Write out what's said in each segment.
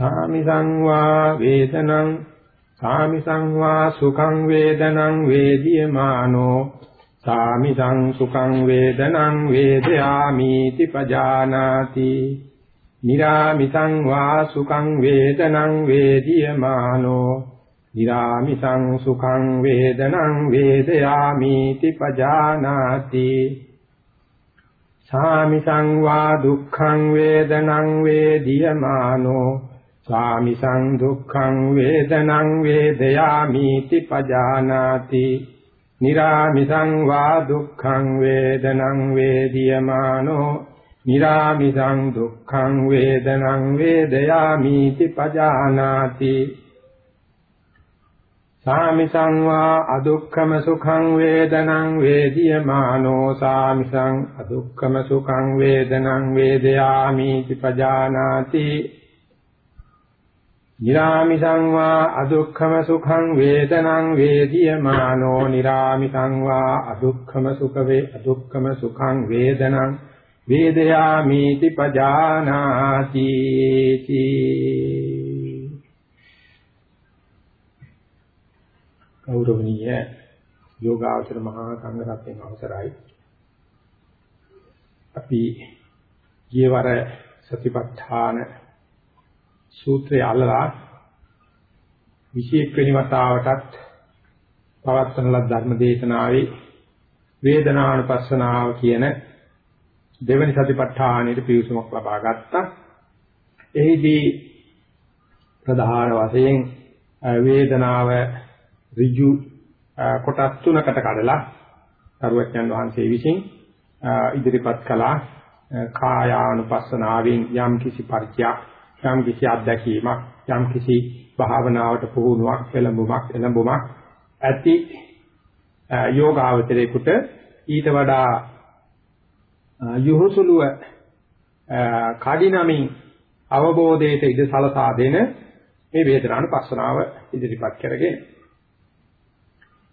සාමි සංවා වේදනං සාමි සංවා සුඛං වේදනං වේදියමානෝ සාමි සං සුඛං වේදනං වේදයාමි තිපජානාති නිරාමිතං වා සුඛං වේදනං වේදියමානෝ නිරාමිතං සුඛං වේදනං වේදයාමි තිපජානාති සාමි සංවා දුක්ඛං වේදනං වේදියමානෝ සාමිසං දුක්ඛං වේදනං වේදයාමි තිපජානාති නිරාමිසං වා දුක්ඛං වේදනං වේදියමානෝ නිරාමිසං දුක්ඛං වේදනං වේදයාමි තිපජානාති සාමිසං වා අදුක්ඛම සුඛං වේදනං වේදියමානෝ සාමිසං අදුක්ඛම සුඛං වේදනං වේදයාමි තිපජානාති නිරාමිසං වා අදුක්ඛම සුඛං වේදනං වේදියමානෝ නිරාමිසං වා අදුක්ඛම සුඛ වේ අදුක්ඛම සුඛං වේදනං වේදයාමි තිපජානාති ගෞරවනීය යෝගාචර මහා සංඝරත්නයේ අවසරයි අපි ජීවර සතිපට්ඨාන සූත්‍රය අල්ලලා 21 වෙනි වතාවටත් පවත්වන ලද ධර්ම දේශනාවේ වේදනානුපස්සනාව කියන දෙවනි සතිපට්ඨානෙට පිවිසුමක් ලබා ගත්තා. එහිදී ප්‍රධාන වශයෙන් වේදනාව ඍජු කොටස් තුනකට කඩලා සරුවච්චන් වහන්සේ විසින් ඉදිරිපත් කළා කායානුපස්සනාවෙන් යම් කිසි පරිචයක් යම් කිසි අත්දැකීමක් යම් කිසි භාවනාවට පුහුණුවක් එළඹුමක් එළඹුමක් ඇති යෝගාවචරේකට ඊට වඩා යොහුසුලුව කඩිනමින් අවබෝධයට ඉඩ සලසා දෙන මේ වේදනානුපස්සනාව ඉදිරිපත් කරගෙන.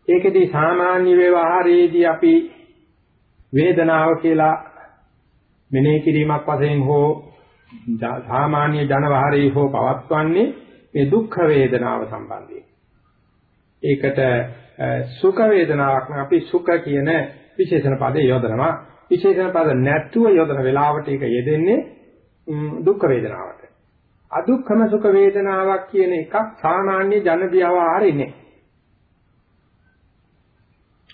ඒකෙදී සාමාන්‍ය ව්‍යවහාරයේදී අපි වේදනාව කියලා මෙනෙහි කිරීමක් වශයෙන් හෝ සාමාන්‍ය ජනවහරේ හෝ පවත්වන්නේ මේ දුක්ඛ වේදනාව සම්බන්ධයෙන්. ඒකට සුඛ වේදනාවක් නම් අපි සුඛ කියන විශේෂණ පදේ යොදනවා. විශේෂණ පද නැතුව යොදන වෙලාවට ඒක යෙදෙන්නේ දුක්ඛ වේදනාවට. අදුක්ඛම සුඛ වේදනාවක් කියන එකක් සාමාන්‍ය ජන ව්‍යවහාරේ නෑ.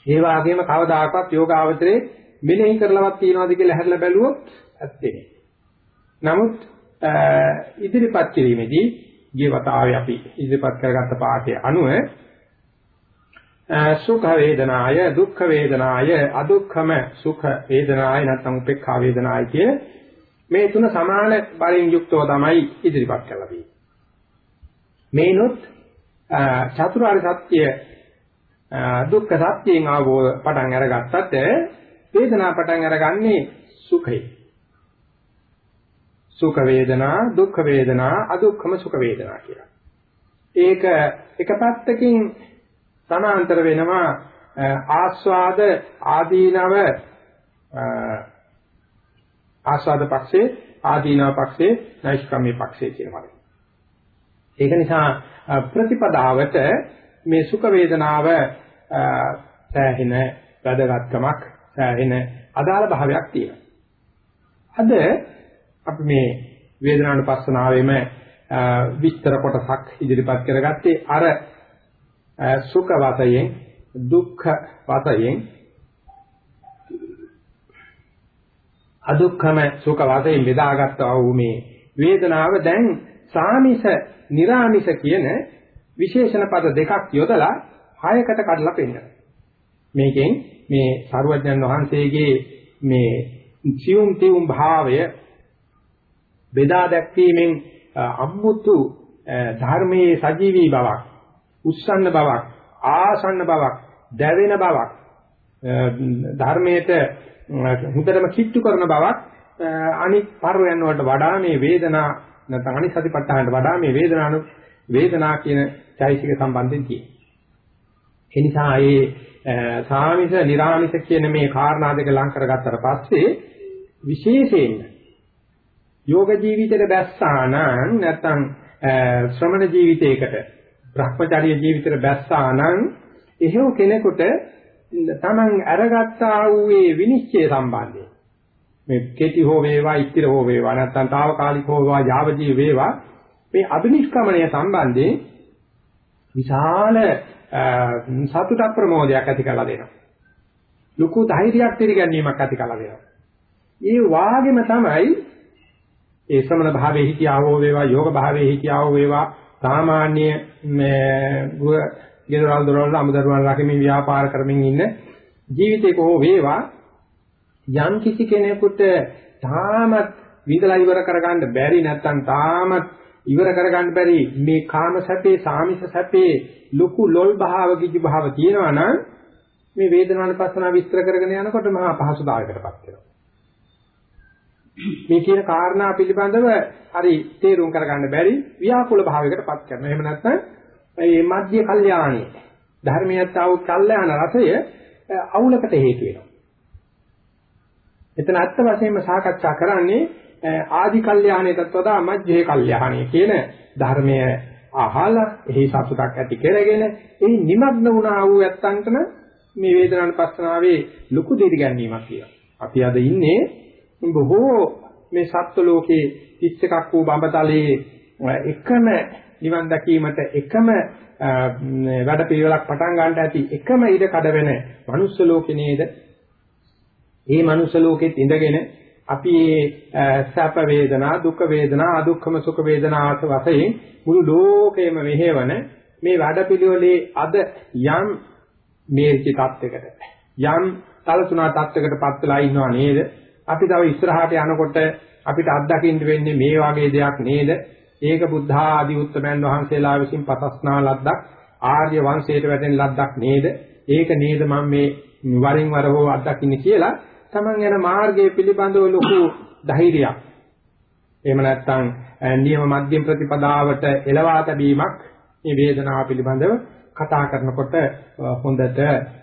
ඒ වගේම කවදාකවත් යෝගාවචරේ මෙනෙහි කරලවත් තියනවාද කියලා හැරලා බැලුවොත් ඇත්තේ නෑ. නමුත් ඉදිරිපත් කිරීමේදී ගිය වතාවේ අපි ඉදිරිපත් කරගත්ත පාඩේ අනුව සුඛ වේදනාය දුක්ඛ වේදනාය අදුක්ඛම සුඛ වේදනාය නැත්නම් උපේක්ඛා වේදනාය කිය මේ තුන සමාන බලින් යුක්තව තමයි ඉදිරිපත් කරලා තියෙන්නේ. මේනොත් චතුරාර්ය සත්‍ය දුක්ඛ සත්‍යයෙන් ආවෝ පටන් අරගත්තත් වේදනා පටන් අරගන්නේ සුඛේ. සුඛ වේදනා, දුක්ඛ වේදනා, අදුක්ඛම සුඛ වේදනා කියලා. ඒක එක පැත්තකින් සමාන්තර වෙනවා ආස්වාද ආදීනව ආස්වාද පක්ෂේ ආදීනව පක්ෂේ නෛෂ්ක්‍රම්‍ය පක්ෂේ කියනවා. ඒක නිසා ප්‍රතිපදාවට මේ සුඛ වේදනාව සෑහෙන වැදගත්කමක් සෑහෙන අදාළ භාවයක් තියෙනවා. අද අපි මේ වේදනානුපස්සනාවෙම විස්තර කොටසක් ඉදිරිපත් කරගත්තේ අර සුඛ වතයෙන් දුක්ඛ වතයෙන් අදුක්ඛම සුඛ වතයෙන් බෙදාගත්තා වූ මේ වේදනාව දැන් සාමිස නිරාමිස කියන විශේෂණ පද දෙකක් යොදලා හයකට කඩලා පෙන්නනවා. මේකෙන් මේ සරුවඥන් වහන්සේගේ මේ සියුම් තියුම් භාවය බෙදා දැක්වීමෙන් අම්මුතු ධර්මයේ සජීවී බවක්, උස්සන්න බවක්, ආසන්න බවක්, දැවෙන බවක්, ධර්මයට හුදටම කිට්ටු කරන බවක් අනිත් පර්වයන් වලට වඩා මේ වේදනා නැත්නම් අනිත් සතිපට්ඨානට වඩා මේ වේදනානු වේදනා කියන චෛසික සම්බන්ධයෙන් තියෙනවා. ඒ නිසා මේ සාමිස, නිර්ාමිස කියන මේ කාරණා දෙක ලං කරගත්තට පස්සේ විශේෂයෙන් යෝග ජීවිතයට බැස්සානම් නැත්නම් ශ්‍රමණ ජීවිතයකට Brahmacharya ජීවිතයට බැස්සානම් එහෙව් කෙනෙකුට තමන් අරගත්තා වූ ඒ විනිශ්චය සම්බන්ධයෙන් මේ කෙටි හෝ වේවා ඉස්තිර හෝ වේවා නැත්නම් తాවකාලික හෝ වේවා යාවජී වේවා මේ අභිනිෂ්ක්‍මණය සම්බන්ධයෙන් විශාල සතුටක් ප්‍රමෝදයක් ඇති කරලා දෙනවා. ලොකු ධෛර්යයක් පිළිගැනීමක් ඇති කරලා දෙනවා. ඒ වාගෙම තමයි ඒ ශ්‍රමණ භාවයේ හිතියා හෝ වේවා යෝග භාවයේ හිතියා හෝ වේවා. සාමාන්‍ය මේ ගෙදරවල් දොරවල් අමුදරුවන් රකිමින් ව්‍යාපාර කරමින් ඉන්න ජීවිතේක හෝ වේවා යම් කිසි කෙනෙකුට තාමත් විඳලා ඉවර කරගන්න බැරි නැත්නම් තාමත් ඉවර කරගන්න බැරි මේ කාම සැපේ සාමිස සැපේ ලুকু ලොල් භාව කිජු භාව තියෙනවා නම් මේ වේදනානුපස්සන විස්තර කරගෙන යනකොට මහා පහසුතාවයකටපත් වෙනවා. මේ කියන කාරණා පිළිබඳව හරි තේරුම් කරගන්න බැරි ව්‍යාකූල භාවයකටපත් කරනවා එහෙම නැත්නම් මේ මධ්‍ය කල්යාණී ධර්මයට ආව කල්යාණ රසය අවුලකට හේතු වෙනවා. එතන අත්ත වශයෙන්ම සාකච්ඡා කරන්නේ ආදි කල්යාණයටත් වඩා මධ්‍යේ කල්යාණී කියන ධර්මය අහලා එහි සතුටක් ඇති කරගෙන එහි නිමග්න වුණා වූ ඇත්තන්ටම මේ වේදනානුපස්සනාවේ ලොකු දෙයක් ගැනීමක් කියලා. අපි අද ඉන්නේ බොහෝ මේ සත්ත්ව ලෝකේ 31ක් වූ බඹතලයේ එකම නිවන් දැකීමට එකම වැඩ පිළිවෙලක් පටන් ගන්නට ඇති එකම ඉඩ කඩ වෙන මනුස්ස ලෝකේ නේද? මේ මනුස්ස ලෝකෙත් ඉඳගෙන අපි සැප වේදනා, දුක් වේදනා, අදුක්ඛම සුඛ වේදනා වශයෙන් මුළු ලෝකෙම මෙහෙවන මේ වැඩ පිළිවෙලේ අද යම් මේර්චි තත්යකට යම් තලතුණා තත්යකට පත් වෙලා ඉන්නවා නේද? අපි තව ඉස්සරහට යනකොට අපිට අත්දකින්න වෙන්නේ මේ වගේ දෙයක් නේද? ඒක බුද්ධ ආදී උත්තමයන් වහන්සේලා විසින් පසස්නා ලද්දක් ආර්ය වංශයට වැටෙන ලද්දක් නේද? ඒක නේද මම මේ වරින් වර හෝ අත්දකින්නේ කියලා Taman යන මාර්ගයේ පිළිබඳව ලොකු ධෛර්යයක්. එහෙම නැත්නම් නියම මධ්‍යම ප්‍රතිපදාවට එළවා තැබීමක් මේ වේදනාව පිළිබඳව කතා කරනකොට හොඳට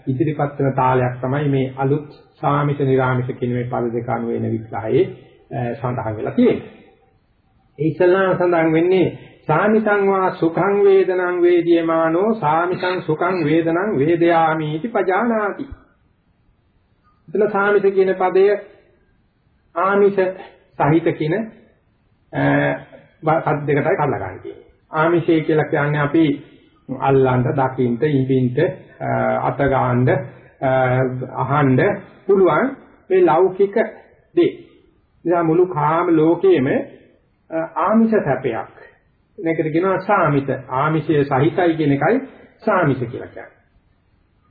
ඉදිරිපත් වෙන තාලයක් තමයි මේ අලුත් සාමිත නිරාමිත කියන මේ පද දෙක අනුව එන විග්‍රහයේ සඳහන් වෙලා තියෙන්නේ. ඒ ඉස්සල්ලාම සඳහන් වෙන්නේ සාමිතං වා සුඛං වේදනං වේදියමානෝ සාමිතං සුඛං වේදනං වේදයාමීති පජානාති. එතන සාමිත කියන පදය ආමිෂ සහිත කියන පද දෙකටයි කඩලා ගන්න තියෙන්නේ. ආමිෂය කියලා කියන්නේ අපි අල්ලන්න, දකින්න, ඉඹින්න, අත ගන්න, අහන්න පුළුවන් මේ ලෞකික දේ. නිසා මුළු කාම ලෝකයේම ආමිෂ සැපයක්. මේකට කියනවා සාමිත. ආමිෂය සහිතයි කියන එකයි සාමිෂ කියලා කියන්නේ.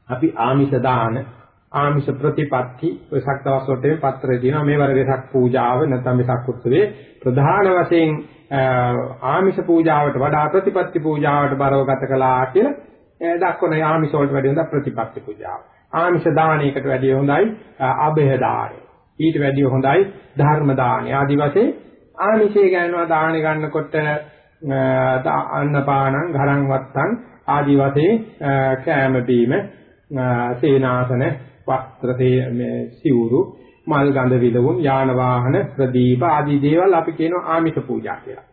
අපි ආමිෂ දාන, ආමිෂ ප්‍රතිපatti ඔය සක්තවස් වලට පත්‍රය දිනවා මේ වගේ සක් පූජාව නැත්නම් මේ සක් උත්සවේ ප්‍රධාන වශයෙන් ආමිෂ පූජාවට වඩා ප්‍රතිපatti පූජාවට බරව ගත කළා කියලා දක්වන ආමිෂ වලට වැඩි හොඳ ප්‍රතිපatti පූජාව. ආමිෂ දානයකට වැඩිය හොඳයි අභය දානය. ඊට වැඩිය හොඳයි ධර්ම දානය. ආදි වශයෙන් ආමිෂය ගන්නවා දාහන ගන්නකොට අන්නපානං ගරං වත්තං ආදි වශයෙන් කෑම බීම සේනාසන වස්ත්‍ර මේ සිවුරු මල් ගඳ විලවුන් යාන වාහන ප්‍රදීප ආදී දේවල් අපි කියනවා ආමිෂ පූජා කියලා.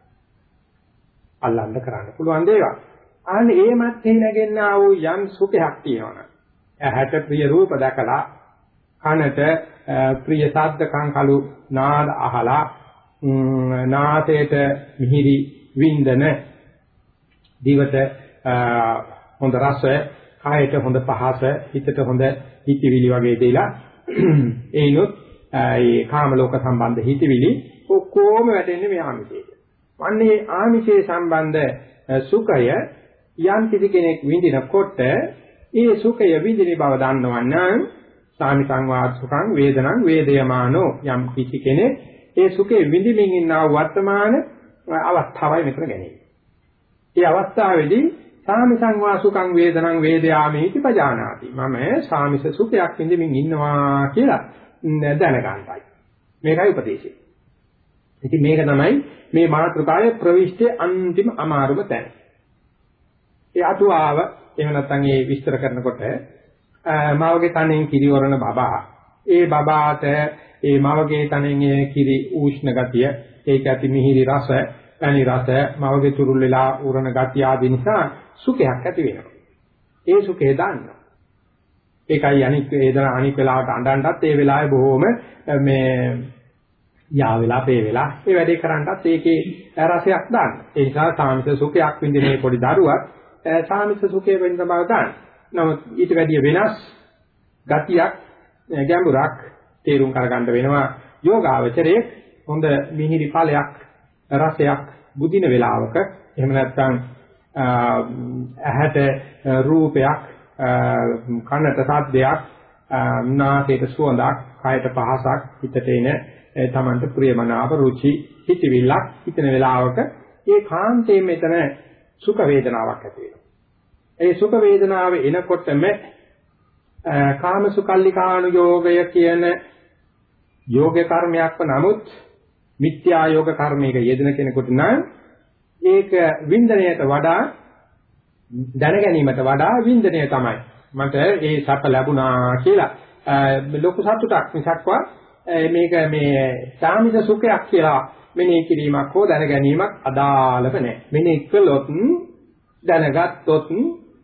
අල්ලන්න කරන්න පුළුවන් දේවල්. අන්න ඒ මැත්තේ නැගෙන්නා වූ යම් සුඛයක් තියෙනවනේ. ඇහැට ප්‍රිය රූප දැකලා කනට ප්‍රිය ශබ්ද කංකලු නාද අහලා නාසයට මිහිරි වින්දන දිවට හොඳ රස කායට හොඳ පහස හිතට හොඳ හිතවිලි වගේ දෙලා ඒනොත් ඒ කාම ලෝක සම්බන්ධ හිතවිලි ඔක්කොම වැටෙන්නේ මේ ආමිෂයට. වන්නේ ආමිෂයේ සම්බන්ධ සුඛය යම් කිසි කෙනෙක් විඳිනකොට ඒ සුඛය විඳින බව දන්නවනම් සාමිකං වාත් සුඛං වේදනං වේදයමානෝ යම් කිසි කෙනෙක් ඒ සුඛේ විඳින්මින් ඉන්නා වර්තමාන අවස්ථාවයි මෙතන ගැනීම. ඒ අවස්ථාවේදී සාමිසං වාසුකං වේදනං වේදයාමේති පජානාති. මම සාමිස සුඛයක් විඳින්මින් ඉන්නවා කියලා දැනගන්නයි. මේකයි උපදේශය. ඉතින් මේක තමයි මේ මාතෘකාවේ ප්‍රවිෂ්ඨයේ අන්තිම අමාරුම තැන. ඒ අතුආව එහෙම නැත්නම් ඒ විස්තර කරනකොට මාවගේ තනෙන් කිරිවරණ බබා ඒ බබාට ඒ මාවගේ තනෙන් ඒ කිරි උෂ්ණ ගතිය ඒක ඇති මිහිරි රස පැණි රස මවගේ තුරුල් වෙලා උරණ ගතිය ආදී නිසා සුඛයක් ඇති වෙනවා. ඒ සුඛේ දාන්නවා. ඒකයි අනික් ඒදර අනික් වෙලාවට අඬන්නත් ඒ වෙලාවේ බොහොම මේ යා වෙලා පේ වෙලා ඒ වැඩේ කරන්නත් ඒකේ රසයක් දාන්න. ඒ නිසා සාමිත සුඛයක් විඳින මේ පොඩි දරුවක් සාමිත සුඛේ වෙන්න බව දාන්න. නමුත් ඊට වැඩිය වෙනස් ගතියක් ගැඹුරක් තේරුම් කරගන්න වෙනවා යෝගාවචරයේ හොඳ මිහිරි ඵලයක් රසයක් බුදින වේලාවක එහෙම නැත්නම් ඇහැට රූපයක් කනට සද්දයක් නාසයට සුවඳක් කයට පහසක් හිතට එන තමන්ට ප්‍රියමනාප රුචි හිතවිල්ලක් හිතන වේලාවක ඒ කාන්තේ මෙතන සුඛ වේදනාවක් ඇති වෙනවා. ඒ සුඛ වේදනාව එනකොටම කාම සුකල්ලිකානුയോഗය කියන යෝග කර්මයක්ව නමුත් මිත්‍යා යෝග කර්මයක යෙදෙන කෙනෙකුට නම් ඒක වින්දනයට වඩා දැන ගැනීමට වඩා වින්දනය තමයි. මට ඒ සැප ලැබුණා කියලා ලොකු සතුටක් මිසක්වා මේක මේ සාමිත සුඛයක් කියලා මෙනෙහි කිරීමක් හෝ දැන ගැනීමක් අදාළව නැහැ. මෙනෙහි කළොත් දැනගත්තොත්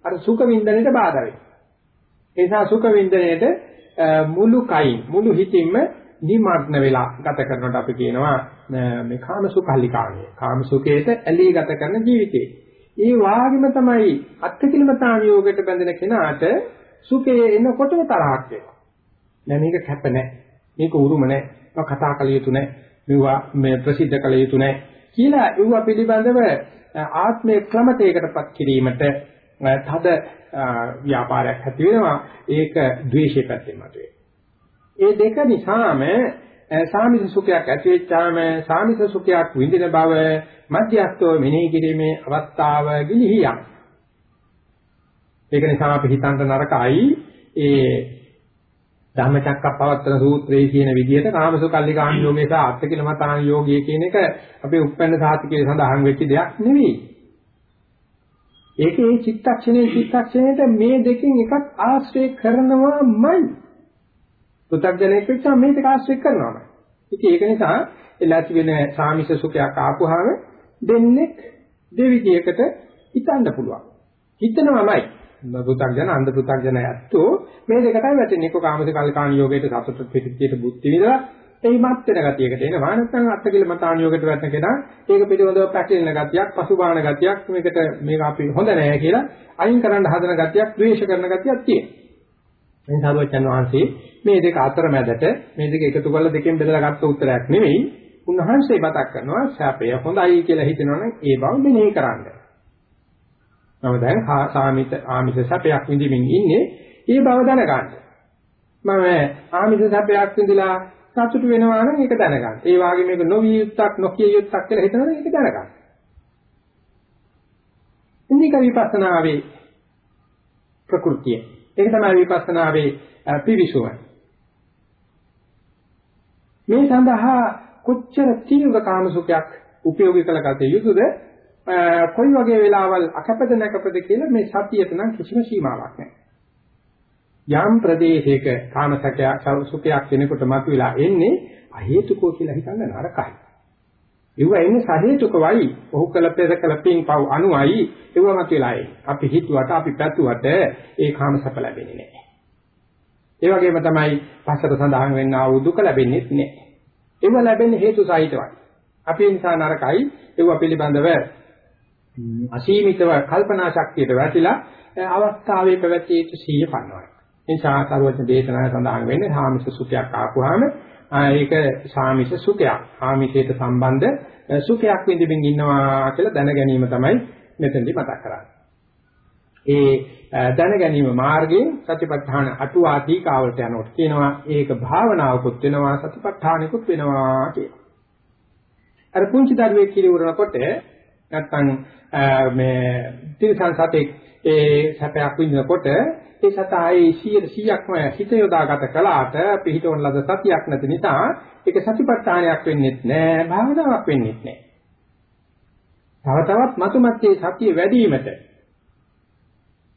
අර සුඛ වින්දනයට බාධා වෙනවා. ඒ නිසා සුඛ වින්දනයට මුළු කයින් මුළු හිතින්ම නිමග්න වෙලා ගත කරනකොට අපි කියනවා මේ කාමසුඛල්ලිකාණය. කාමසුඛේට ඇලී ගත කරන ජීවිතේ. ඒ වාගෙම තමයි අත්තිකිලමතාන යෝගයට බැඳෙන කෙනාට සුඛේ එනකොටම තරහක් වෙනවා. නෑ මේක කැප නෑ. මේක උරුම නෑ. මම කතා කළ යුතු නෑ. මේවා මේ ප්‍රසිද්ධ කළ යුතු නෑ කියලා ඒවා පිළිබඳව ආත්මයේ ක්‍රමතයකටපත් කිරීමට තද ව්‍යාපාරයක් ඇති වෙනවා. ඒක ද්වේෂය පැත්තෙන් මතුවේ. ඒ දෙක නිසාම සාමිස සුඛයක් ඇති වෙච්චාම සාමිස සුඛයක් විඳින බව මධ්‍යස්තව මෙනෙහි කිරීමේ අවස්ථාව ගිලිහියක්. ඒක නිසා අපි හිතන්න නරකයි ඒ ධම්මචක්කප්පවත්තන සූත්‍රයේ කියන විදිහට කාමසුකල්ලිකාණ යෝගයේ සහ අත්තිකිලමතාන යෝගයේ කියන එක අපේ උප්පන්න සාතිකයේ සඳහන් වෙච්ච දෙයක් නෙවෙයි. ඒකේ චිත්තක්ෂණයේ චිත්තක්ෂණයට මේ දෙකෙන් එකක් ආශ්‍රය කරනවාමයි. පෘථග්ජනෙක් වෙච්චා මේ දෙක ආශ්‍රය කරනවාම. ඉතින් ඒක නිසා එලාති වෙන සාමිස සුඛයක් ආපුවාම දෙන්නේ දෙවිදියකට හිතන්න පුළුවන්. හිතනවාමයි. පෘථග්ජන අන්ධ පෘථග්ජන ඇත්තෝ මේ දෙකටයි වැටෙන්නේ. එක්ක කාමස කල්කාණ යෝගයට සතුට පිටිච්චයට බුද්ධි විඳලා එයිමත් වෙන ගතියකට එනවා. නැත්නම් අත්කල මතාන යෝගයට වැටෙන කෙනා ඒක පිළිබඳව පැටලෙන ගතියක්, පසුබාහන ගතියක් මේකට මේක අපි හොඳ නෑ කියලා අයින් කරන්න හදන ගතියක්, ද්වේෂ කරන ගතියක් තියෙනවා. මේ සාරවත්යන් වහන්සේ මේ දෙක අතරමැදට මේ දෙක එකතු කරලා දෙකෙන් බෙදලා ගත්ත උත්තරයක් නෙවෙයි උන්වහන්සේ මතක් කරනවා ශාපය හොඳයි කියලා හිතනවනම් ඒ බව මෙනෙහි කරන්න. මම දැන් සාමිත ආමිෂ සැපයක් විඳින්මින් ඉන්නේ ඒ බව දැනගන්න. මම ආමිෂ සැපයක් විඳලා සතුට වෙනවා නම් ඒක දැනගන්න. ඒ වගේ මේක නොවිය යුත්තක් නොකිය යුත්තක් කියලා හිතනනම් ඒක දැනගන්න. ඉන්දික විපස්සනාවේ ප්‍රകൃතිය ඒක තමයි විපස්සනාවේ පිවිසුම. මේ සඳහා කොච්චර තීව්‍ර කාමසුඛයක් උපයෝගී කළ ගත යුතුද කොයි වගේ වෙලාවල් අකපද නැකපද කියලා මේ සතියට නම් කිසිම සීමාවක් නැහැ. යම් ප්‍රදේශයක කාමසකයක් සුඛයක් කෙනෙකුට මතුවලා එන්නේ අහේතුකෝ කියලා හිතන්න නරකයි. ඒව එන්නේ සහේතුකවයි. ඔහු කළ පෙර කළ පින් පව් අනුයි ඒව මත වෙලායි. අපි හිතුවට අපි පැතුවට ඒ කාම සැප ලැබෙන්නේ නැහැ. ඒ වගේම තමයි පස්සට සඳහන් වෙන්නා වූ දුක ලැබෙන්නේ නැහැ. ඒව ලැබෙන්නේ හේතු සහිතවයි. අපි නිසා නරකයි ඒව පිළිබඳව අසීමිතව කල්පනා ශක්තියට වැටිලා අවස්ථාවේ පැවැත්විය යුතු සීය පන්නවයි. ඒ සාකරවචන දේශනාවේ සඳහන් වෙන්නේ සාමිස සුඛයක් ආපුවාම ඒක සාමිෂ සුඛයක්. ආමිෂයට සම්බන්ධ සුඛයක් විඳින්න ඉන්නවා කියලා දැන ගැනීම තමයි මෙතනදී මතක් කරන්නේ. ඒ දැන ගැනීම මාර්ගයෙන් සතිපට්ඨාන අටුවා දීකාවලට යනකොට කියනවා ඒක භාවනාවකුත් වෙනවා සතිපට්ඨානිකුත් වෙනවා කියලා. අර පුංචි දරුවෙක් කිරිවරනකොට නැත්නම් මේ තිරසන් සතෙක් ඒ සැපයක් විඳිනකොට ඒ සතායි 100%ක්ම හිත යොදාගත කළාට පිහිටවන ලද සතියක් නැති නිසා ඒක සතිපට්ඨානයක් වෙන්නේ නැහැ භාවනාවක් වෙන්නේ නැහැ. තව තවත් මතුමත්යේ සතිය වැඩි වීමට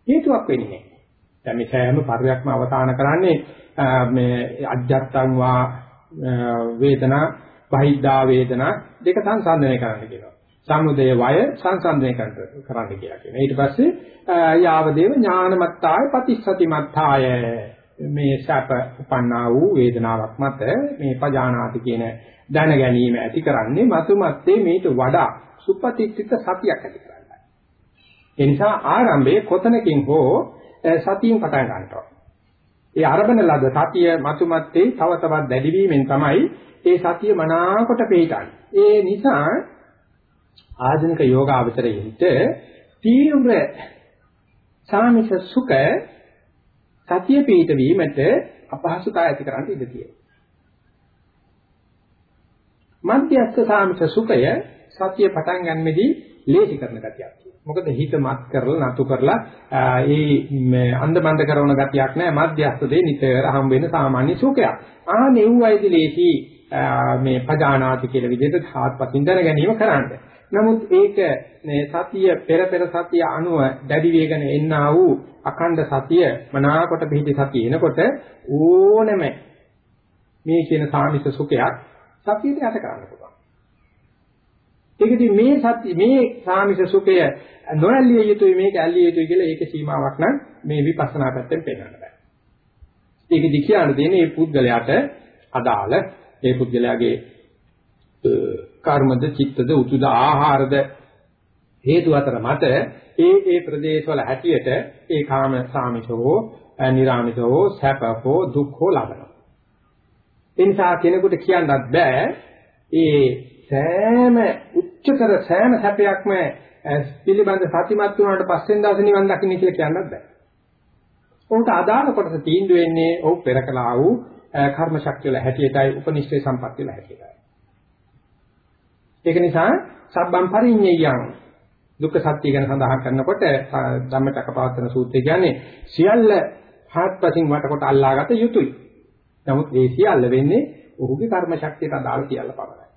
හේතුවක් වෙන්නේ නැහැ. දැන් මේ සෑම පරිවර්තනම අවතාන කරන්නේ මේ අජත්තං වා වේදනා බහිද්ධා වේදනා දෙක සංසන්දනය කරන්න කියනවා. සමුදය වය සංසන්දනය කරන්න කියලා කියනවා. ඊට පස්සේ යාවදේව ඥානමත්තාය පටිච්චසතිමත්තාය මේ සැප උපන්නා වූ වේදනාවක් මත මේ පජානාති කියන දැන ගැනීම ඇති කරන්නේ මතු මත්තේ මේට වඩා සුපතිත්‍ිත සතියක් ඇති කරගන්නයි. ඒ නිසා ආරම්භයේ කොතනකින් හෝ සතියෙන් පටන් ගන්නවා. ඒ අරබන ලද සතිය මතු මත්තේ තව තවත් දැඩි වීමෙන් තමයි ඒ සතිය මනාකොට පිටන්නේ. ඒ නිසා ආධුනික යෝගාවචරයෙන්ට තීව්‍ර සාමිස සුඛ සතිය පිට වීමට අපහසුතාවය ඇති කරන්න ඉඩ තියෙනවා. මධ්‍යස්ථ සාමිස සුඛය සතිය පටන් ගන්නෙදී ලේසි කරන ගතියක් තියෙනවා. මොකද හිත මත් කරලා නතු කරලා ඒ අන්දමන්ද කරන ගතියක් නෑ මධ්‍යස්ථ දෙ නිතර හම් වෙන සාමාන්‍ය සුඛයක්. ආ නෙව්වයිදී ලේසි මේ පජානාති කියලා විදිහට හාත්පසින් දැන ගැනීම කරන්නේ. නමුත් ඒක මේ සතිය පෙර පෙර සතිය අනුව දැඩි වේගන එන්නා වූ අඛණ්ඩ සතිය මනාකොට පිහිටි සතිය එනකොට ඕනෙම මේ කියන සාමිත සුඛයක් සතියට යට කරන්න පුළුවන්. ඒකදී මේ සති මේ සාමිත සුඛය නොඇල්ලිය යුතුයි මේක ඇල්ලිය යුතුයි කියලා ඒකේ සීමාවක් නම් මේ විපස්සනා පැත්තෙන් පෙන්වන්න බෑ. ඒකදී කියන්න දෙන්නේ මේ පුද්ගලයාට අදාළ ඒ පුද්ගලයාගේ කර්මද චිත්තද උතුද ආහාරද හේතු අතර මත ඒ ඒ ප්‍රදේශවල හැටියට ඒ කාම සාමිෂෝ නිරාමිෂෝ සැපකෝ දුක්ඛෝ ලබනවා. ඒ නිසා කෙනෙකුට කියන්නත් බෑ ඒ සෑම උච්චතර සෑම සැපයක්ම පිළිබඳ සතිමත් වුණාට පස්සෙන් දවසේ නිවන් දකින්න කියලා කියන්නත් බෑ. උන්ට අදාළ කොටස තීන්දුව වෙන්නේ ඔව් පෙර කළා වූ කර්ම ශක්තිය වල හැටියටයි උපනිෂ්ඨේ සම්පත්තිය වල හැටියටයි. ඒක නිසා සබ්බම් පරිඤ්ඤයං දුක්ඛ සත්‍ය ගැන සඳහන් කරනකොට ධම්මචක්කපවත්තන සූත්‍රය කියන්නේ සියල්ල හත්පසින් වටකොට අල්ලාගත යුතුයි. නමුත් ඒ සියල්ල වෙන්නේ ඔහුගේ කර්ම ශක්තියට අදාළ සියල්ල පමණයි.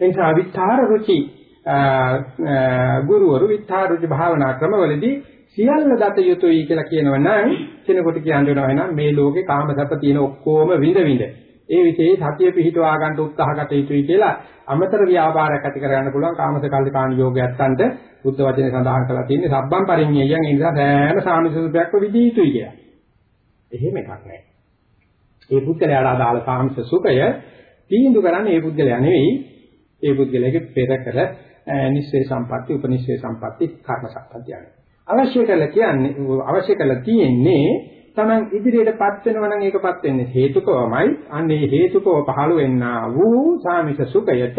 එනිසා විස්තර රුචි ගුරුවරු විස්තර රුචි භාවනා ක්‍රමවලදී සියල්ල දත යුතුයි කියලා කියනවා නම් කෙනෙකුට කියන්න වෙනවා එහෙනම් මේ ලෝකේ කාම සැප තියෙන ඔක්කොම විඳ විඳ ඒ විශේෂ සතිය පිහිටවා ගන්න උත්සාහ ගත යුතුයි කියලා අමතර ව්‍යාපාරයක් ඇති කරගන්න පුළුවන් කාමසකල්ලිකාණ යෝගයන්ට බුද්ධ වචනේ සඳහන් කරලා තියෙන්නේ සබ්බම් පරිඤ්ඤයයන් ඒ නිසා සෑම සාමිසුපයක්ම විදී යුතුයි කියලා. එහෙම එකක් නැහැ. ඒ පුද්ගලයාට අදාළ සාමිස සුඛය තීන්දුව කරන්නේ ඒ පුද්ගලයා නෙවෙයි ඒ පුද්ගලයාගේ පෙර කර නිස්සේ සම්පatti උපනිස්සේ සම්පatti කර්ම සම්පatti අවශ්‍ය කරලා කියන්නේ අවශ්‍ය කරලා තියෙන්නේ Taman ඉදිරියටපත් වෙනවා නම් ඒකපත් වෙන්නේ හේතුකවමයි. අන්න ඒ හේතුකව පහළ වෙන්නා වූ සාමිස සුඛයට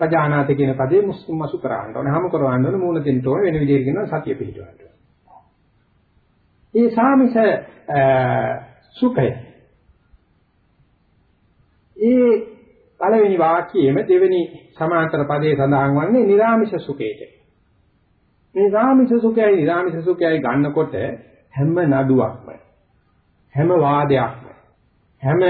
පජානාත කියන පදේ මුස්තුම් මසු කරවන්න ඕනේ. හමු කරවන්න ඕනේ. මූණ දෙන්න ඕනේ. වෙන විදිහට කියනවා සතිය පිළිටවන්න. ඒ සාමිස සුඛය ඒ පළවෙනි වාක්‍යයේම දෙවෙනි සමාන්තර පදයේ සඳහන් වන්නේ නිර්ාමිෂ සුඛයට. මේ නිර්ාමිෂ සුඛයයි නිර්ාමිෂ සුඛයයි ගන්නකොට හැම නඩුවක්ම හැම වාදයක්ම හැම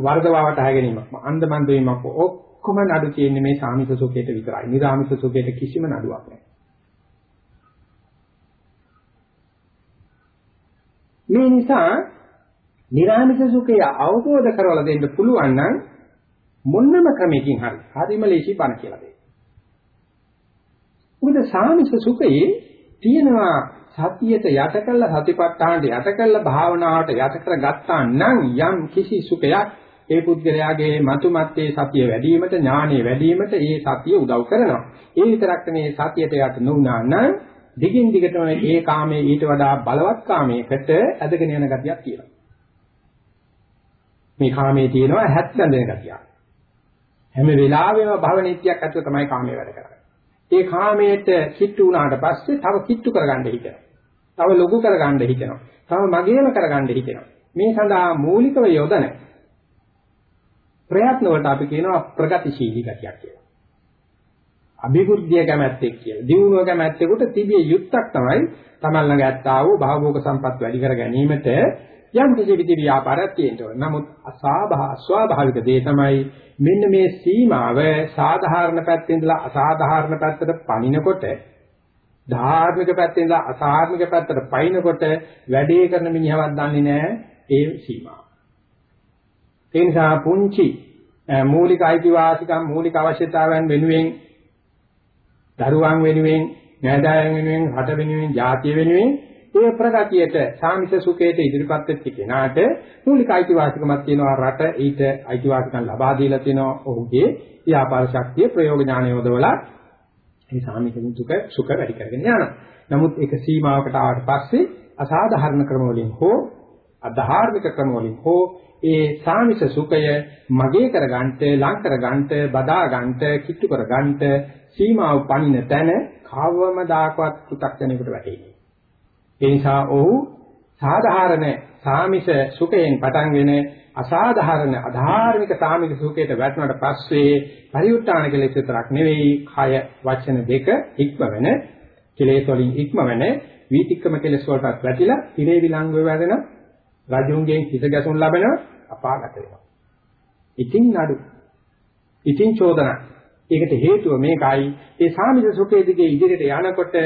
වර්ධවාවට හැගෙනීමක්ම අන්දමන්ද වීමක් ඔක්කොම නඩු තියෙන්නේ මේ සාමිත සුඛයට විතරයි. නිරාමිත සුඛයට කිසිම නඩුවක් නැහැ. මේ නිසා නිරාමිත සුඛය අවබෝධ කරවලා දෙන්න පුළුවන් නම් මොන්නම ක්‍රමයකින් හරි හරිම ලේසි බණ කියලා දෙන්න. මොකද සාමිත සුඛයේ තියෙනවා සතියට යට කළා සතිපට්ඨානට යට කළා භාවනාවට යට කරගත්තා නම් යම් කිසි සුඛයක් ඒ පුද්ගලයාගේ මතුමත්යේ සතිය වැඩි වීමට ඥානෙ වැඩි වීමට ඒ සතිය උදව් කරනවා. ඒ විතරක් නෙමේ සතියට යට නොවුනා නම් දිගින් දිගටම ඒ කාමයේ ඊට වඩා බලවත් කාමයකට ඇදගෙන යන ගතියක් තියෙනවා. මේ කාමයේ තියෙනවා හැත් බැඳෙන ගතියක්. හැම වෙලාවෙම භවනිත්‍යයක් ඇතුව තමයි කාමයේ වැඩ කරන්නේ. ඒ කාමයට කිට්ටු වුණාට පස්සේ තව කිට්ටු කරගන්න හිතෙනවා. තව ලොකු කරගන්න හිතෙනවා. තව මගේම කරගන්න හිතෙනවා. මේ සඳහා මූලිකව යොදන ප්‍රයත්න වලට අපි කියනවා ප්‍රගතිශීලී ගතියක් කියලා. අභිවෘද්ධිය කැමැත්තෙක් කියලා. දියුණුව කැමැත්තෙකුට තිබිය යුත්තක් තමයි තමන් ළඟ ඇත්තා වූ භවෝග සම්පත් වැඩි කර ගැනීමට යම් කිසි විදි ව්‍යාපාරයක් තියෙනවා. නමුත් අසාභා ස්වාභාවික දේ තමයි මෙන්න මේ සීමාව සාධාරණ පැත්තේ ඉඳලා අසාධාරණ පැත්තට පනිනකොට ධාර්මික පැත්තේ ඉඳලා අසාධාර්මික පැත්තට පනිනකොට වැඩේ කරන මිනිහවක් දන්නේ නැහැ ඒ සීමාව. ඒ නිසා පුංචි මූලික අයිතිවාසිකම් මූලික අවශ්‍යතාවයන් වෙනුවෙන් දරුවන් වෙනුවෙන් නෑදෑයන් වෙනුවෙන් රට වෙනුවෙන් ජාතිය වෙනුවෙන් ඒ ප්‍රගතියට සාමිස සුඛයට ඉදිරිපත් වෙච්ච කෙනාට මූලික අයිතිවාසිකමක් තියෙනවා රට ඊට අයිතිවාසිකම් ලබා දීලා තියෙනවා ඔහුගේ ව්‍යාපාර ශක්තිය ප්‍රයෝග ඥානය යොදවලා මේ සාමික සුඛ සුඛ වැඩි කරගෙන යනවා. නමුත් ඒක සීමාවකට ආවට පස්සේ අසාධාරණ ක්‍රම වලින් හෝ අධාර්මික ක්‍රම වලින් හෝ ඒ සාමිස සුඛය මගේ කරගන්නට ලං කරගන්නට බදා ගන්නට කිට්ටු කරගන්නට සීමාව පනින තැන කවමදාකවත් පු탁ජනෙකුට වැටෙන්නේ. ඒ නිසා ඔහු සාධාරණ සාමිස සුඛයෙන් පටන්ගෙන අසාධාරණ අධාර්මික සාමික සුඛයට වැටුණාට පස්සේ පරිඋත්තාන කෙලෙස් විතරක් නෙවෙයි කය වචන දෙක ඉක්මවන කෙලෙස් වලින් ඉක්මවන වීතික්‍රම කෙලෙස් වලටත් වැටිලා හිරේ විලංගුව වැඩෙන රජුන්ගෙන් හිත ගැසුම් ලබන අපාගත වෙනවා. ඉතින් නඩු. ඉතින් චෝදනා ඒකට හේතුව මේකයි ඒ සාමිද සුඛයේ දිගේ ඉදිරියට යනකොට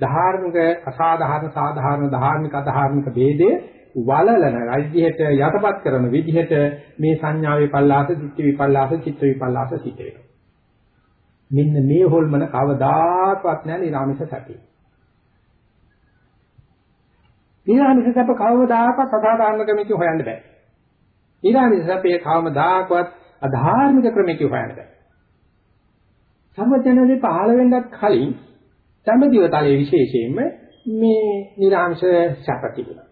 ධාර්මික අසාධාරණ සාධාරණ ධාර්මික අධාර්මික ભેදය වලලන විදිහට යටපත් කරන විදිහට මේ සංඥාවේ පල්ලාස, චිත්ත විපල්ලාස, චිත්ත විපල්ලාස සිට වෙනවා. මෙන්න මේ හොල්මන කවදාකවත් නැහැ නිරාමිෂ සැපේ. නිරාමිෂ සැප කවදාකවත් අසාධාරණ ක්‍රමයකින් හොයන්න බෑ. නිරාමිෂ සැපේ කවදාකවත් අධාර්මික ක්‍රමයකින් හොයන්න බෑ. සම්පජනනේ පහළ වෙන්නත් කලින් සම්බදිව තලයේ විශේෂයෙන්ම මේ නිර්ආංශ සැප තිබුණා.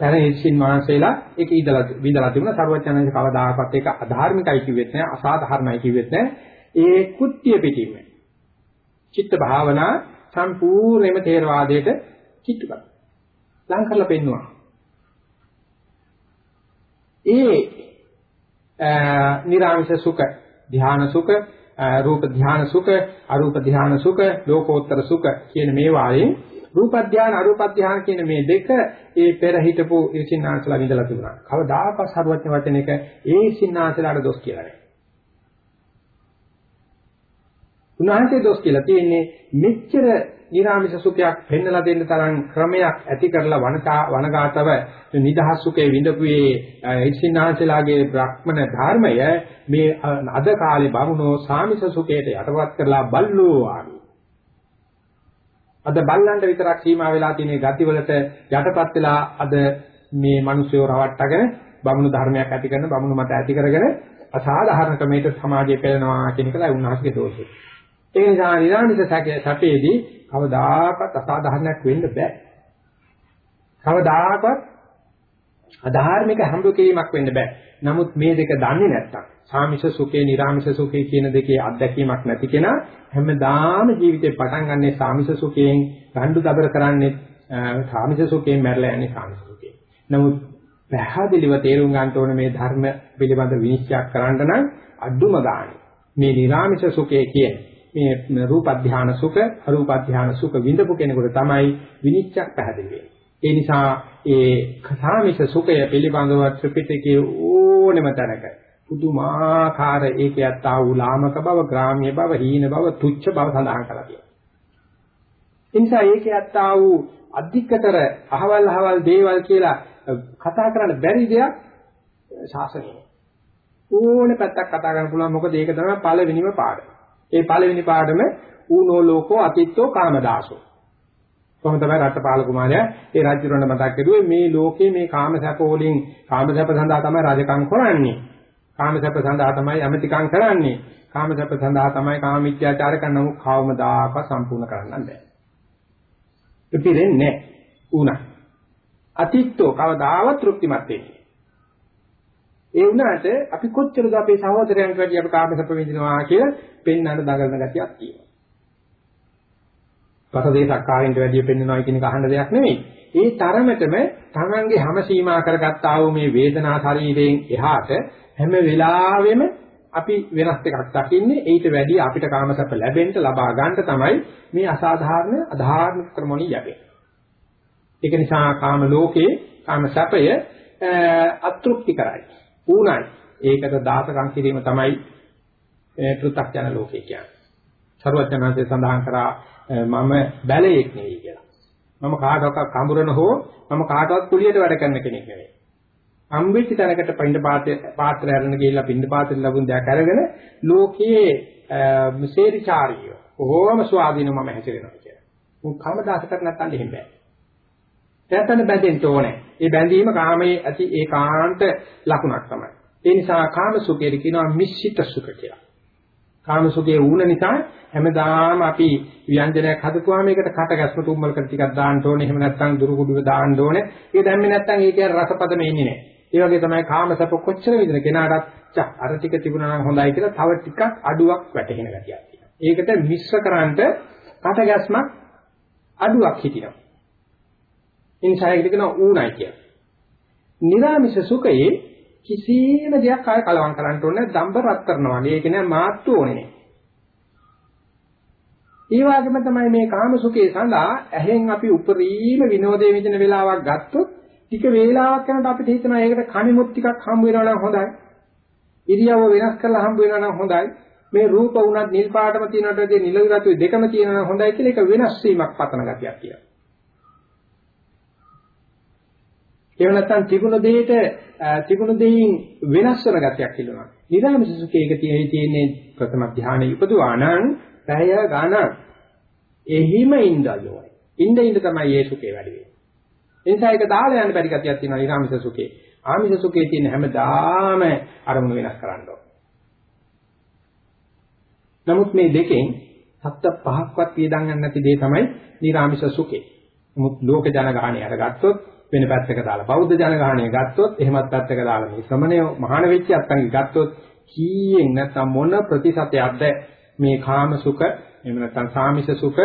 පරිහිසින් වහන්සේලා ඒක ඉදලා විඳලා තිබුණා සර්වඥාන්සේ කවදාකවත් ඒක අධාර්මිකයි කිව්වෙත් නෑ අසාධාරණයි කිව්වෙත් නෑ ඒ කුත්‍ය පිටින්ම චිත්ත භාවනා සම්පූර්ණයෙන්ම තේරවාදයට කිට්ටු කරා. ලං කරලා පෙන්නවා. ඒ නිර්ආංශ සුඛ ධ්‍යාන සුඛ, රූප ධ්‍යාන සුඛ, අරූප ධ්‍යාන සුඛ, ලෝකෝත්තර සුඛ කියන මේ වාරයෙන් රූප ධ්‍යාන, අරූප ධ්‍යාන කියන මේ දෙක ඒ පෙර හිටපු ඉසින්නාන්සලා විඳලා තිබුණා. කවදාකවත් සරුවත්න වචනයක ඒ ඉසින්නාන්සලාට දොස් කියලා නැහැ. උන්වහන්සේ දොස් කියලා තියෙන්නේ මෙච්චර නිරාමිෂ සුඛයක් පෙන්වලා දෙන්න තරම් ක්‍රමයක් ඇති කරලා වනකා වනගාතව නිදහස් සුඛේ විඳපුවේ ඉසින්නාන්සලාගේ බ්‍රහ්මණ ධර්මය මේ අද කාලේ බමුණෝ සාමිෂ සුඛයට යටපත් කරලා බල්ලෝ ආවි. අද බල්ලන්ට විතරක් සීමා වෙලා තියෙන ගතිවලට යටපත් වෙලා අද මේ මිනිස්සුව රවට්ටගෙන බමුණු ධර්මයක් ඇති කරන බමුණු මත ඇති කරගෙන අසාධාරණ ක්‍රමයකට සමාජය පෙළනවා කියන එකයි උන්වහන්සේගේ දෝෂය. ඒ නිසා නිරාමිෂ සැපේදී කවදාකවත් අසාධාරණයක් වෙන්න බෑ. කවදාකවත් අධාර්මික හම්බ කිරීමක් වෙන්න බෑ. නමුත් මේ දෙක දන්නේ නැත්තම් සාමිෂ සුඛේ නිර්ාමිෂ සුඛේ කියන දෙකේ අත්දැකීමක් නැති කෙනා හැමදාම ජීවිතේ පටන් ගන්නෙ සාමිෂ සුඛයෙන් රණ්ඩු දබර කරන්නේ සාමිෂ සුඛයෙන් මැරලා යන්නේ සාමිෂ සුඛයෙන්. නමුත් පැහැදිලිව තේරුම් ගන්න ඕනේ මේ ධර්ම පිළිබඳ විනිශ්චය කරන්න නම් අඩුම ගානේ මේ නිර්ාමිෂ සුඛය කියන්නේ මේ රූප ධානය සුඛ අරූප ධානය සුඛ විඳපු කෙනෙකුට තමයි විනිශ්චයක් පැහැදිලි වෙන්නේ. ඒ නිසා ඒ කසාමිෂ සුඛය පිළිබඳව ත්‍රිපිටකයේ ඕනෙම තැනක පුදුමාකාර ඒකයත් ආ වූ ලාමක බව, ග්‍රාම්‍ය බව, හීන බව, තුච්ඡ බව සඳහන් කරලා තියෙනවා. ඒ නිසා ඒකයත් ආ වූ අධිකතර අහවල් අහවල් දේවල් කියලා කතා කරන්න බැරි දෙයක් ශාසනය. ඕනේ පැත්තක් කතා කරන්න පුළුවන් මොකද ඒක තමයි පළවෙනිම පාඩම. ඒ පළවෙනි පාඩම ඌනෝ ලෝකෝ අතිත්තෝ කාමදාසෝ. කොහොම තමයි රටපාල කුමාරයා ඒ රාජ්‍යරණ මතක් කරුවේ මේ ලෝකේ මේ කාමසැප වලින් කාමසැප සඳහා තමයි රජකම් කරන්නේ. කාමසැප සඳහා තමයි අමතිකම් කරන්නේ. කාමසැප සඳහා තමයි කාමීත්‍යාචාර කරනව කවමදාක සම්පූර්ණ කරන්න බෑ. ඉතිරෙන්නේ උනා. අතිත්තෝ කවදාවත් තෘප්තිමත් වෙන්නේ. ඒ වුණාට අපි කොච්චරද අපේ සහෝදරයන්ට වැඩි අපි කාමසප විඳිනවා කියලා පෙන්වන්න දඟලන ගතියක් තියෙනවා. පසදේශක් කායින්ට වැඩි පෙන්වනවා කියන එක අහන්න දෙයක් නෙමෙයි. ඒ තරමටම තමන්ගේ හැම සීමා කරගත්තා වූ මේ වේදනා ශරීරයෙන් එහාට හැම වෙලාවෙම අපි වෙනස් එකක් දකින්නේ ඊට වැඩි අපිට කාමසප්ප ලැබෙන්න ලබා ගන්න තමයි මේ අසාධාරණ අධාර්මික ක්‍රමණි යන්නේ. ඒක නිසා කාම ලෝකේ කාම සැපය අතෘප්ති කරයි. ඌණයි. ඒකට දාසකම් කිරීම තමයි පෘථග්ජන ලෝකේ කියන්නේ. සර්වඥාන්සේ සඳහන් කරා මම බැලේක් නෙවෙයි කියලා. මම කාටවත් කඹරන හෝ මම කාටවත් කුලියට වැඩ කරන කෙනෙක් නෙවෙයි. හම්බෙච්ච තැනකට පින්ඩ පාත්‍රය පාත්‍රය අරගෙන ගිහිල්ලා පින්ඩ පාත්‍රය ලැබුණ දෙයක් අරගෙන ලෝකයේ මුසේරිචාරිය කොහොම ස්වාධීනව මම හැසිරෙනවා කියලා. උන් කවදාස කර නැත්නම් එහෙම බෑ. එයාටන බැඳෙන්න ඕනේ. ඒ බැඳීම කාමයේ ඇති ඒකාන්ත ලකුණක් තමයි. ඒ නිසා කාම සුඛය කියනවා මිශ්‍රිත සුඛ කියලා. කාම සුඛයේ ඌන නිසා හැමදාම අපි ව්‍යංජනයක් හදපුවාම ඒකට කට ගැස්ම තුම්මලකට ටිකක් දාන්න ඕනේ. එහෙම නැත්නම් දුරු කුඩුව දාන්න ඕනේ. ඒක දැම්මේ නැත්නම් ඒකේ රසපදම එන්නේ නැහැ. ඒ වගේ තමයි කාමසප කොච්චර විදින කෙනාටත් ච අර ටික තිබුණා නම් හොඳයි කියලා තව ටිකක් අඩුවක් වැටහෙන ගතියක් තියෙනවා. ඒකට මිශ්‍ර කරන්නට කට ගැස්මක් අඩුවක් හිටිනවා. ඉන්සාය කියන ඌණයි කියන්නේ. නිරාමිෂ සුඛයේ කිසිම දෙයක් ආය කලවම් කරන්න ඕනේ දම්බ රත් කරනවා වගේ. ඒක නෑ මාත්තු ඕනේ. ඒ වගේම තමයි මේ කාම සුඛයේ සඳහා ඇහෙන් අපි උපරිම විනෝදයේ විදින වෙලාවක් ගත්තොත් ටික වේලාවක් යනකොට අපිට හිතෙනවා ඒකට කණිමුත් ටිකක් හම්බ වෙනවා නම් හොඳයි. ඉරියව්ව වෙනස් කරලා හම්බ වෙනවා නම් හොඳයි. මේ රූප වුණත් නිල් පාටම තියෙනට වැඩිය නිල රතු දෙකම තියෙනවා නම් හොඳයි කියලා ඒක වෙනස් වීමක් පතන ගතියක් කියනවා. එහෙම නැත්නම් තිබුණ දෙයට තිබුණ දෙයින් වෙනස් වෙන ගතියක් ඉල්ලනවා. නිරාමිස සුඛයක තියෙන්නේ ප්‍රථම ධානයේ උපදවා නම් පැය ගණන් එහිම ඉඳලා ඉඳ ඉඳ තමයි ඒ සුඛේ වැඩි වෙන්නේ. ඒ නිසා ඒක දාලා යන්න බැරි ගතියක් තියෙනවා නිරාමිස සුඛේ. ආමිෂ සුඛේ තියෙන හැමදාම අරමුණු වෙනස් කරන්න නමුත් මේ දෙකෙන් හත්ත පහක්වත් පියදම් ගන්න නැති දේ තමයි නිරාමිෂ සුඛේ. නමුත් ලෝක ජනගහණය අරගත්තොත් වෙන පැත්තක දාලා බෞද්ධ ජනගහණය ගත්තොත් එහෙමත් පැත්තක දාලා මේ ශ්‍රමණය මහාන වෙච්ච අත්තන් ගත්තොත් කීයෙන් නැත්නම් මොන ප්‍රතිශතයක්ද මේ කාම සුඛ එහෙම නැත්නම් සාමිෂ සුඛ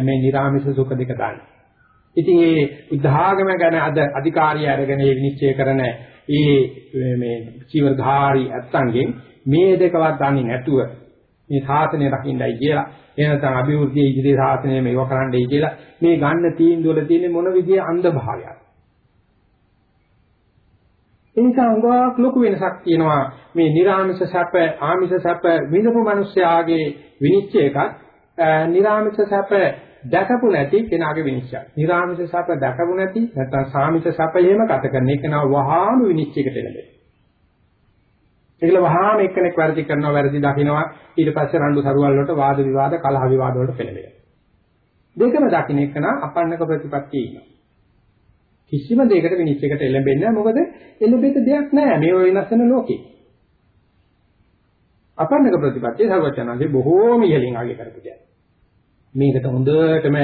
මේ නිර්ාමිෂ සුඛ දෙක දාන්නේ. ඉතින් මේ උද්ධාගම ගැන අද අධිකාරිය අරගෙන මේ විනිශ්චය කරන ඒ මේ චීවරධාරී අත්තන්ගෙන් මේ දෙකවත් දන්නේ නැතුව මේ ශාසනය රකින්නයි කියලා. එහෙනම් අභිවෘද්ධිය ඉදිරි ශාසනය මේව කරන්නයි කියලා මේ ගන්න තීන්දුව වල තියෙන මොන විදිහේ අන්ධ භාවයක්ද ඒ නිසා උගාක් ලොකු වෙනසක් තියෙනවා. මේ නිර්ආමිෂ සැප ආමිෂ සැප විඳපු මිනිස්යාගේ විනිශ්චයකත් නිර්ආමිෂ සැප දැකපු නැති කෙනාගේ විනිශ්චය. නිර්ආමිෂ සැප දැකපු නැති නැත්නම් සාමිෂ සැපයේම ගත කරන කෙනා වහාම විනිශ්චයකට එළඹෙනවා. ඒකල වහාම එක්කෙනෙක් වැරදි කරනවා වැරදි දකින්නවා ඊට පස්සේ රණ්ඩු සරුවල් වලට වාද විවාද කලහ විවාද වලට පෙළඹෙනවා. දෙකම දකින්න එක්කන අපන්නක ප්‍රතිපත්තිය ඉන්නවා. කිසිම දෙයකට විනිශ්චයකට එළඹෙන්නේ නැහැ. මොකද එළඹෙත දෙයක් නැහැ. මේ වෙනස් වෙන ලෝකේ. අපන්නක ප්‍රතිපත්තිය සර්වචනන්සේ බොහෝම ඉහළින් ආගේ කරපු දෙයක්. මේකට හොඳටම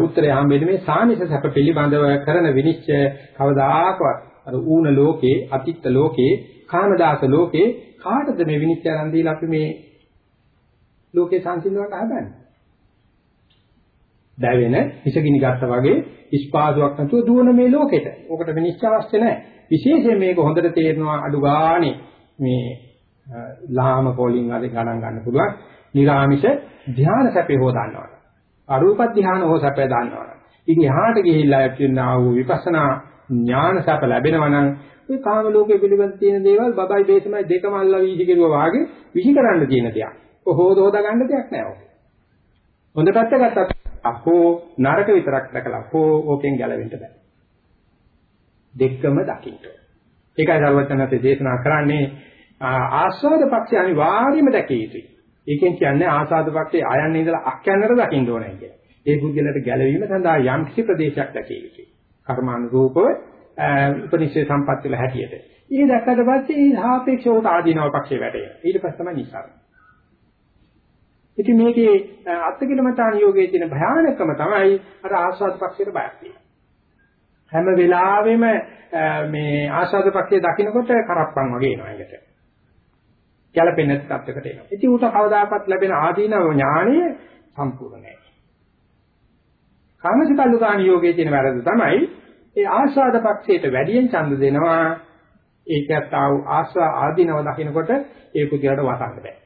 උත්තරය හම්බෙන්නේ මේ සාමිස සැප පිළිබඳව කරන විනිශ්චය කවදාකවත් අර ඌන ලෝකේ, අතිත්ත ලෝකේ, කාමදාස ලෝකේ කාටද මේ විනිශ්චය අරන් දීලා අපි මේ ලෝකේ සංසිඳවන්න හදන්නේ? දැවෙන හිසගිනි ගත්තා වගේ ඉස්පාසුවක් නැතුව දුවන මේ ලෝකෙට. ඕකට විනිශ්චය අවශ්‍ය නැහැ. විශේෂයෙන් මේක හොඳට තේරෙනවා අඩු ගානේ මේ ලාම කෝලින් අද ගණන් ගන්න පුළුවන්. නිරාමිෂ ධ්‍යාන සැපේ හො දන්නවා. අරූප ධ්‍යාන හො සැපේ දන්නවා. ඉතින් එහාට ගිහිල්ලා ඇතිවෙනා වූ විපස්සනා ඥාන සැප ලැබෙනවා නම් මේ කාම ලෝකයේ පිළිබඳ තියෙන දේවල් බබයි බේසමයි දෙකම අල්ලා වීසි කෙරුවා වාගේ විහි කරන්න තියෙන දෙයක්. කොහොමද හොදා ගන්න දෙයක් නෑ ඔක. හොඳ පැත්ත ගත්තත් අහෝ නරක විතරක් දැකලා හෝ ඕකෙන් ගැලවෙන්න බෑ. දෙකම දකින්න. ඒකයි සර්වඥාන්සේ දේශනා කරන්නේ ආස්වාද පක්ෂය අනිවාර්යයෙන්ම දැකිය යුතුයි. ඒකෙන් කියන්නේ ආස්වාද පක්ෂයේ ආයන්න ඉඳලා අක්යන්නට දකින්න ඕනේ කියලා. ඒ පුද්ගලයාට ගැලවීම සඳහා යම් කිසි ප්‍රදේශයක් දැකිය යුතුයි. කර්මානුරූපව උපනිෂේ සම්පත් වල හැටියට. ඊ දැක්කට පස්සේ ඊ සාපේක්ෂව ආදීනව පක්ෂේ වැඩේ. ඊට පස්සේ තමයි නිසාරය. ඉතින් මේකේ අත්කිලමතාන යෝගයේ තියෙන භයානකම තමයි අර ආස්වාද පක්ෂයට බයක් තියෙනවා. හැම වෙලාවෙම මේ ආස්වාද පක්ෂය දකින්නකොට කරප්පන් වගේ එනවා ඒකට. ගැළපෙන්නේ නැති තත්යකට එනවා. ඉතින් උට කවදාකවත් ලැබෙන ආදීනව ඥාණය සම්පූර්ණ නැහැ. කාමසිකල්ලුකාණ යෝගයේ තියෙන වැරද්ද තමයි ඒ ආස්වාද පක්ෂයට වැඩියෙන් ඡන්ද දෙනවා ඒකත් ආ ආස්වා ආදීනව දකිනකොට ඒ පුතියට වසන්න බෑ.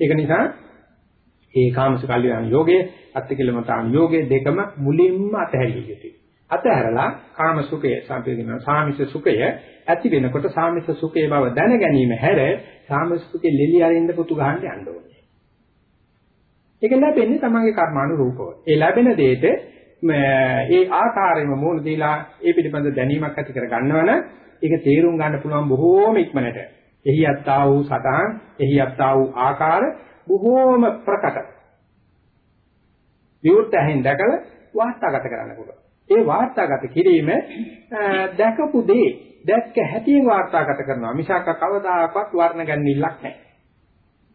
ඒක නිසා ඒ කාමස කල්යාණ යෝගයේ අත්තිකිලමතාන යෝගයේ දෙකම මුලින්ම අතහැරිය යුතුයි. අතහැරලා කාම සුඛය සම්පූර්ණ සාමිස සුඛය ඇති වෙනකොට සාමිස සුඛයේ බව දැන ගැනීම හැර සාමිස සුඛේ ලෙලි අරින්න පුතු ගහන්න යන්න ඕනේ. ඒක ලැබෙන්නේ තමන්ගේ කර්මානුරූපව. ඒ ලැබෙන දෙයට ඒ ආකාරයෙන්ම මූණ දීලා ඒ පිළිබඳ දැනීමක් ඇති කර ගන්නවනම් ඒක තේරුම් ගන්න පුළුවන් බොහෝම ඉක්මනට. එහි යත්තා වූ සතහන්, එහි යත්තා වූ ආකාර බොහෝම ප්‍රකට. විවෘත ඇහෙන් දැකලා වාර්තාගත කරන්න පුළුවන්. ඒ වාර්තාගත කිරීම දැකපු දේ දැක්ක හැටියෙන් වාර්තාගත කරනවා. මිසක් කවදාකවත් වර්ණ ගන්නILLක් නැහැ.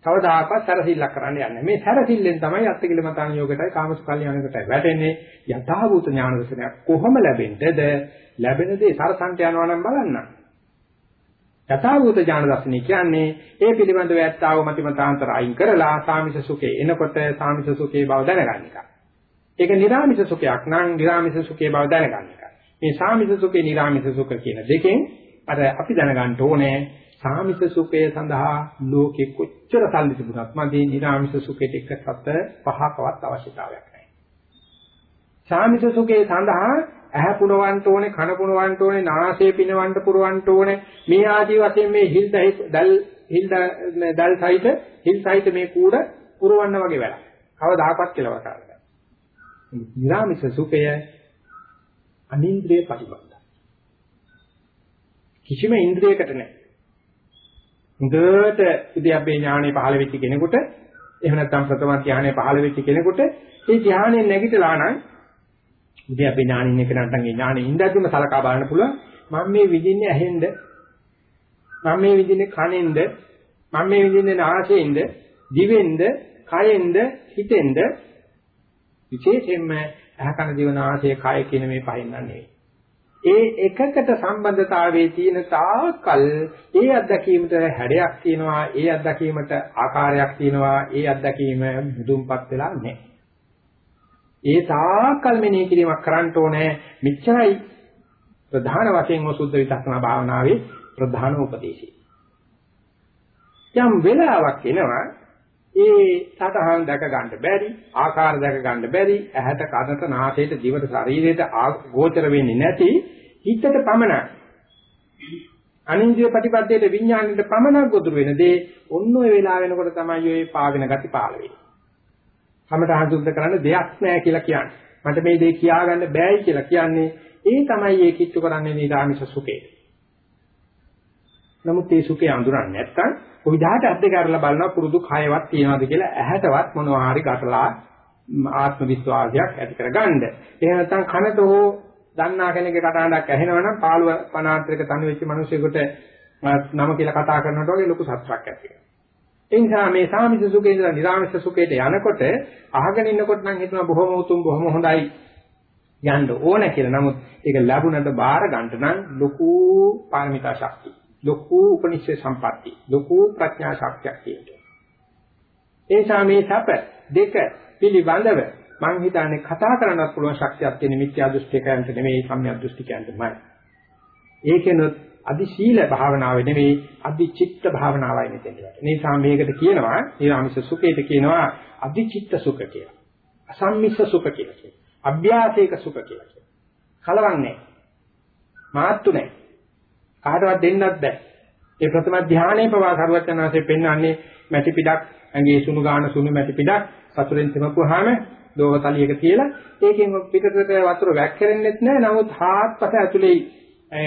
කවදාකවත් සැරසිල්ලක් කරන්න යන්නේ. මේ සැරසිල්ලෙන් තමයි අත්තිකිලමතාන් යෝගයටයි කාමසුකල්යාණයකටයි වැටෙන්නේ. යථාභූත ඥාන දර්ශනයක් කොහොම ලැබෙන්නද? ලැබෙන දේ සරසන්ට යනවා නම් බලන්න. යථාභූත ඥාන දර්ශනය කියන්නේ ඒ පිළිබඳව ඇත්තව මතිමතාන්තර අයින් කරලා සාමිස සුඛේ එනකොට සාමිස සුඛේ බව දැනගන්න එක. ඒක නිර්ාමිස සුඛයක් නම් නිර්ාමිස සුඛේ බව දැනගන්න එක. මේ සාමිස සුඛේ නිර්ාමිස සුඛ කියන දෙකෙන් අර අපි දැනගන්න ඕනේ සාමිස සුඛය සඳහා ලෝකෙ කොච්චර සල්ලි තිබුණත් මදී නිර්ාමිස සුඛයට එක සත පහකවත් අවශ්‍යතාවයක් නැහැ. සාමිස සුඛය සඳහා ඇහැ පුනවන්න ඕනේ, කන පුනවන්න ඕනේ, නාසය පිනවන්න පුරවන්න ඕනේ. මේ ආදී වශයෙන් මේ හිල් දල් හිල් දල් සහිත හිල් සහිත මේ කූඩ පුරවන්න වගේ වැඩක්. කවදාකවත් කියලා වතාවක. නිරාමිස සුඛය අනින්ද්‍රිය ප්‍රතිබන්ධ. කිසිම ඉන්ද්‍රියකට නැහැ. හොඳට උද්‍යප්පේ ඥානෙ පහළ වෙච්ච කෙනෙකුට එහෙම නැත්නම් ප්‍රථම ධානය පහළ වෙච්ච කෙනෙකුට ඒ ධානයෙන් නැගිටලා නම් ඉතින් අපි ඥානින් එක නැත්නම් ඒ ඥානෙ ඉඳද්දිම සලකා බලන්න පුළුවන්. මම මේ විදින්නේ ඇහෙන්ද? මම මේ විදින්නේ කනෙන්ද? මම මේ විදින්නේ නාසයෙන්ද? දිවෙන්ද? කයෙන්ද? හිතෙන්ද? විශේෂයෙන්ම ඇහ කන දිව නාසය කය කියන මේ පහෙන් නෙවෙයි ඒ එකකට සම්බන්ධතාවයේ තියෙන තාකල් ඒ අත්දැකීමට හැඩයක් තියෙනවා ඒ අත්දැකීමට ආකාරයක් තියෙනවා ඒ අත්දැකීම මුදුන්පත් වෙලා නැහැ ඒ තාකල් මෙනෙහි කිරීමක් කරන්න ඕනේ. මෙච්චරයි ප්‍රධාන වශයෙන් සුද්ධ විදර්ශනා භාවනාවේ ප්‍රධාන උපදේශය. යම් වෙලාවක් එනවා ඒ සතහන් දැක ගන්න බැරි, ආකාර දැක ගන්න බැරි, ඇහැට කනට නාසයට දිවට ශරීරයට ගෝචර වෙන්නේ නැති හිතට පමණයි. අනින්ද්‍රිය ප්‍රතිපදයට විඥාණයට පමණක් ගොදුරු වෙන දේ ඔන්න ඔය වෙලාව වෙනකොට තමයි ඔය පාවෙන ගති පාළ වෙන්නේ. කමඨහන් සුද්ධ කරන්න දෙයක් නැහැ කියලා කියන්නේ. මට මේ දේ කියාගන්න බෑයි කියලා කියන්නේ ඒ තමයි ඒ කිච්චු කරන්නේ නිරාමිෂ සුඛේ. නමුත් ඒ සුඛේ අඳුරන්නේ නැත්තම් කොයි විදිහට අද්ද කරලා බලනවා පුරුදු කයවත් තියනවාද කියලා ඇහැටවත් මොනවා හරි ගැටලා ආත්ම විශ්වාසයක් ඇති කරගන්න. එහෙම නැත්නම් කනට හෝ දන්නා කෙනෙක්ගේ කතාවක් ඇහෙනවනම් පාළුව පනාන්තරයක තනි වෙච්ච මිනිසෙකුට නම කියලා කතා කරනකොට වගේ ලොකු සතුටක් ඇති වෙනවා. ඒ නිසා මේ සාමිස සුඛේ ඉඳලා නිරාමිෂ සුඛයට යනකොට අහගෙන ඉන්නකොට නම් හිතනවා බොහොම උතුම් බොහොම හොඳයි යන්න ඕන කියලා. නමුත් ඒක ලැබුණට බාර ගන්න නම් ලොකු පාරමිතා ශක්තිය, ලොකු උපනිෂේ සම්පatti, ලොකු ප්‍රඥා ශක්තියක් තියෙනවා. ඒ නිසා මේ සැප දෙක පිළිබඳව මම හිතන්නේ කතා කරන්නත් පුළුවන් ශක්තියක් තියෙන මිත්‍යා දෘෂ්ටිකයන්ට නෙමෙයි සම්‍යක් දෘෂ්ටිකයන්ටමයි. ඒකෙනොත් අදි සීල භාවනාව නෙවෙයි අදි චිත්ත භාවනාවයි මෙතෙන්ට. ඒ නිසා මේකට කියනවා ඊරාමිස සුඛයට කියනවා අදි චිත්ත සුඛ කියලා. අසම්මිස්ස සුඛ කියලා කියනවා. අභ්‍යාසයක සුඛ කියලා කියනවා. කලවන්නේ මාත්තු නැහැ. කාටවත් දෙන්නත් බෑ. ඒ ප්‍රථම ධානයේ පවා සර්වඥාන්සේ පෙන්වන්නේ මැටි පිටක් ඇඟේ සුණු ගාන සුණු මැටි පිටක් සතුරෙන් තෙමකුවාම දෝවතලියක තියලා ඒකෙන් පිටතට වතුර වැක්කෙරෙන්නෙත් නැහැ. නමුත් හාත්පස ඇතුලේ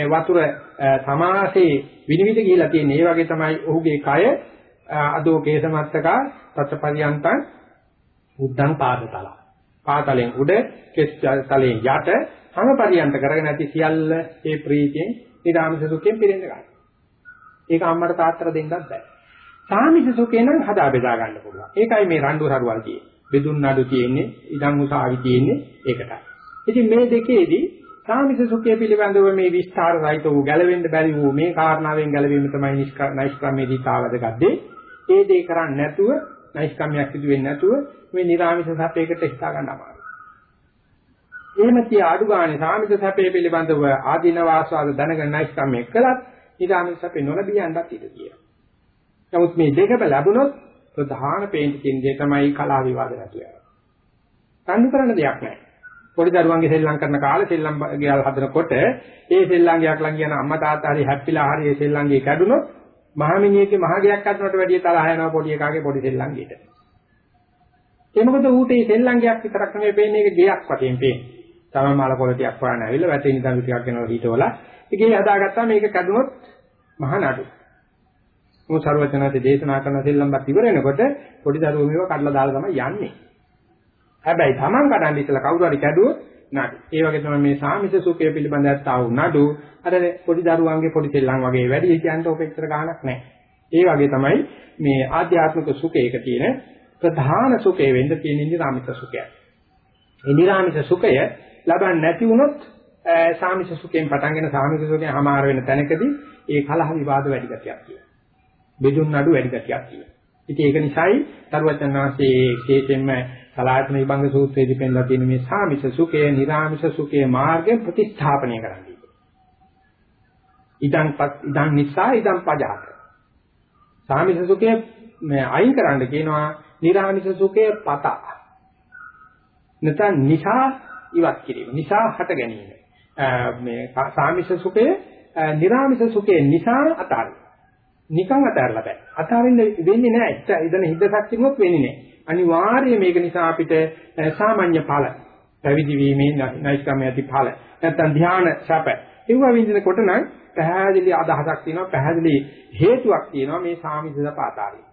වතුර සමාසේ විනිවිද ගිහිලා තියෙන. ඒ වගේ තමයි ඔහුගේ කය අදෝ කේසමත්තකා තත්පරියන්තං උද්දං පාදතල. පාතලෙන් උඩ කෙස් තලයෙන් යට හැම පරියන්ත කරගෙන ඇති සියල්ල ඒ ප්‍රීතියෙන් නිරාමිස සුඛයෙන් පිරෙන්න ගන්න. ඒක අම්මට තාත්තට දෙන්නත් බෑ. සාමිස සුඛේ නම් හදා බෙදා ගන්න පුළුවන්. ඒකයි මේ රණ්ඩු හරුවල් තියෙන්නේ. බෙදුන් නඩු තියෙන්නේ, ඉදන් උසාවි තියෙන්නේ ඒකටයි. ඉතින් මේ දෙකේදී සාමිස සුඛය පිළිබඳව මේ විස්තර සහිත වූ ගැලවෙන්න බැරි වූ මේ කාරණාවෙන් ගැලවීම තමයි නෛෂ්ක්‍රමයේදී තාවදගද්දේ. ඒ දේ කරන්නේ නැතුව නෛෂ්ක්‍රමයක් සිදු වෙන්නේ නැතුව මේ නිර්ආමිෂ සැපයකට හිතා ගන්න අමාරුයි. එහෙම තිය අඩු ගානේ සාමිත සැපේ පිළිබඳව ආදීන වාසාද දැනගෙන නෛෂ්ක්‍රමයක් කළත් නිරාමිස සැපේ නොලැබී යන්නත් ඉඩ තියෙනවා. නමුත් මේ දෙකම ලැබුණොත් ප්‍රධාන පේන්ට් කියන දේ තමයි කලාව විවාද නැතුව යනවා. තණ්ඩු කරන දෙයක් නැහැ. පොඩි දරුවන්ගේ සෙල්ලම් කරන කාලේ සෙල්ලම් ගියල් හදනකොට ඒ සෙල්ලම් ගයක් ලඟ යන අම්මා තාත්තා හරි හැප්පිලා හරි ඒ සෙල්ලම් ගේ කැඩුනොත් මහමිනියගේ මහගයක් හදනට වැඩිය තරහ යනවා පොඩි එකාගේ පොඩි සෙල්ලම් ගෙට. ඒ මොකද ඌට මේ සෙල්ලම් ගයක් විතරක් නෙමෙයි පේන්නේ ඒක ගයක් වශයෙන් පේන්නේ. තමයි මාල කොළ ටිකක් වරන ඇවිල්ලා වැටේ නිකන් ටිකක් යනවා හිටවලා ඒකේ හදාගත්තා මේක කැඩුනොත් මහ නඩු. මොකද සර්වඥාතේ දේශනා කරන සෙල්ලම්පත් ඉවර වෙනකොට පොඩි දරුවෝ මේව කඩලා දාලා තමයි යන්නේ. හැබැයි Taman කඩන්න ඉස්සලා කවුරු හරි කැඩුවොත් නඩු. ඒ වගේ තමයි මේ සාමිත සුඛය පිළිබඳව තාවු නඩු. අර පොඩි දරුවන්ගේ පොඩි සෙල්ලම් වගේ වැඩි කියන්න ඔක එච්චර ගාණක් නැහැ. ඒ වගේ තමයි මේ ආධ්‍යාත්මික සුඛයක තියෙන ප්‍රධාන සුඛය වෙන්න තියෙන නිරාමිත සුඛය. ඒ නිරාමිත සුඛය ලබන්නේ නැති වුණොත් සාමිස සුඛයෙන් පටන්ගෙන සාමිස සුඛයෙන් හමාර වෙන තැනකදී ඒ කලහ විවාද වැඩි ගතියක් තියෙනවා. බෙදුන් නඩු වැඩි ගතියක් තියෙනවා. ඉතින් ඒක නිසායි තරුවචන් වහන්සේ විශේෂයෙන්ම සලායතන විභංග සූත්‍රයේදී පෙන්ලා තියෙන මේ සාමිස සුඛය, නිරාමිස සුඛය මාර්ගය ප්‍රතිස්ථාපනය කරන්නේ. ඉදං ඉදං නිසා ඉදං පජාත. සාමිස සුඛය අයින් කරන්න කියනවා නිරාමිස සුඛය පත. නැත්නම් නිසා ඉවත් කිරීම. නිසා හට ගැනීම. මේ සාමිස සුඛය, නිරාමිස සුඛය නිසා අතාරින්න. නිකන් අතහැරලා බෑ. අතහරින්න වෙන්නේ නැහැ. එතන හිතසක් තිබුණොත් වෙන්නේ නැහැ. අනිවාර්යයෙන් මේක නිසා අපිට සාමාන්‍ය ඵල පැවිදි වීමේ නෛෂ්ක්‍රමය ඇති ඵල නැත්තම් ධ්‍යාන සැප ඒව විඳිනකොට නම් පැහැදිලි අදහසක් තියෙනවා පැහැදිලි හේතුවක් තියෙනවා මේ සාමිස සපාතාරිය.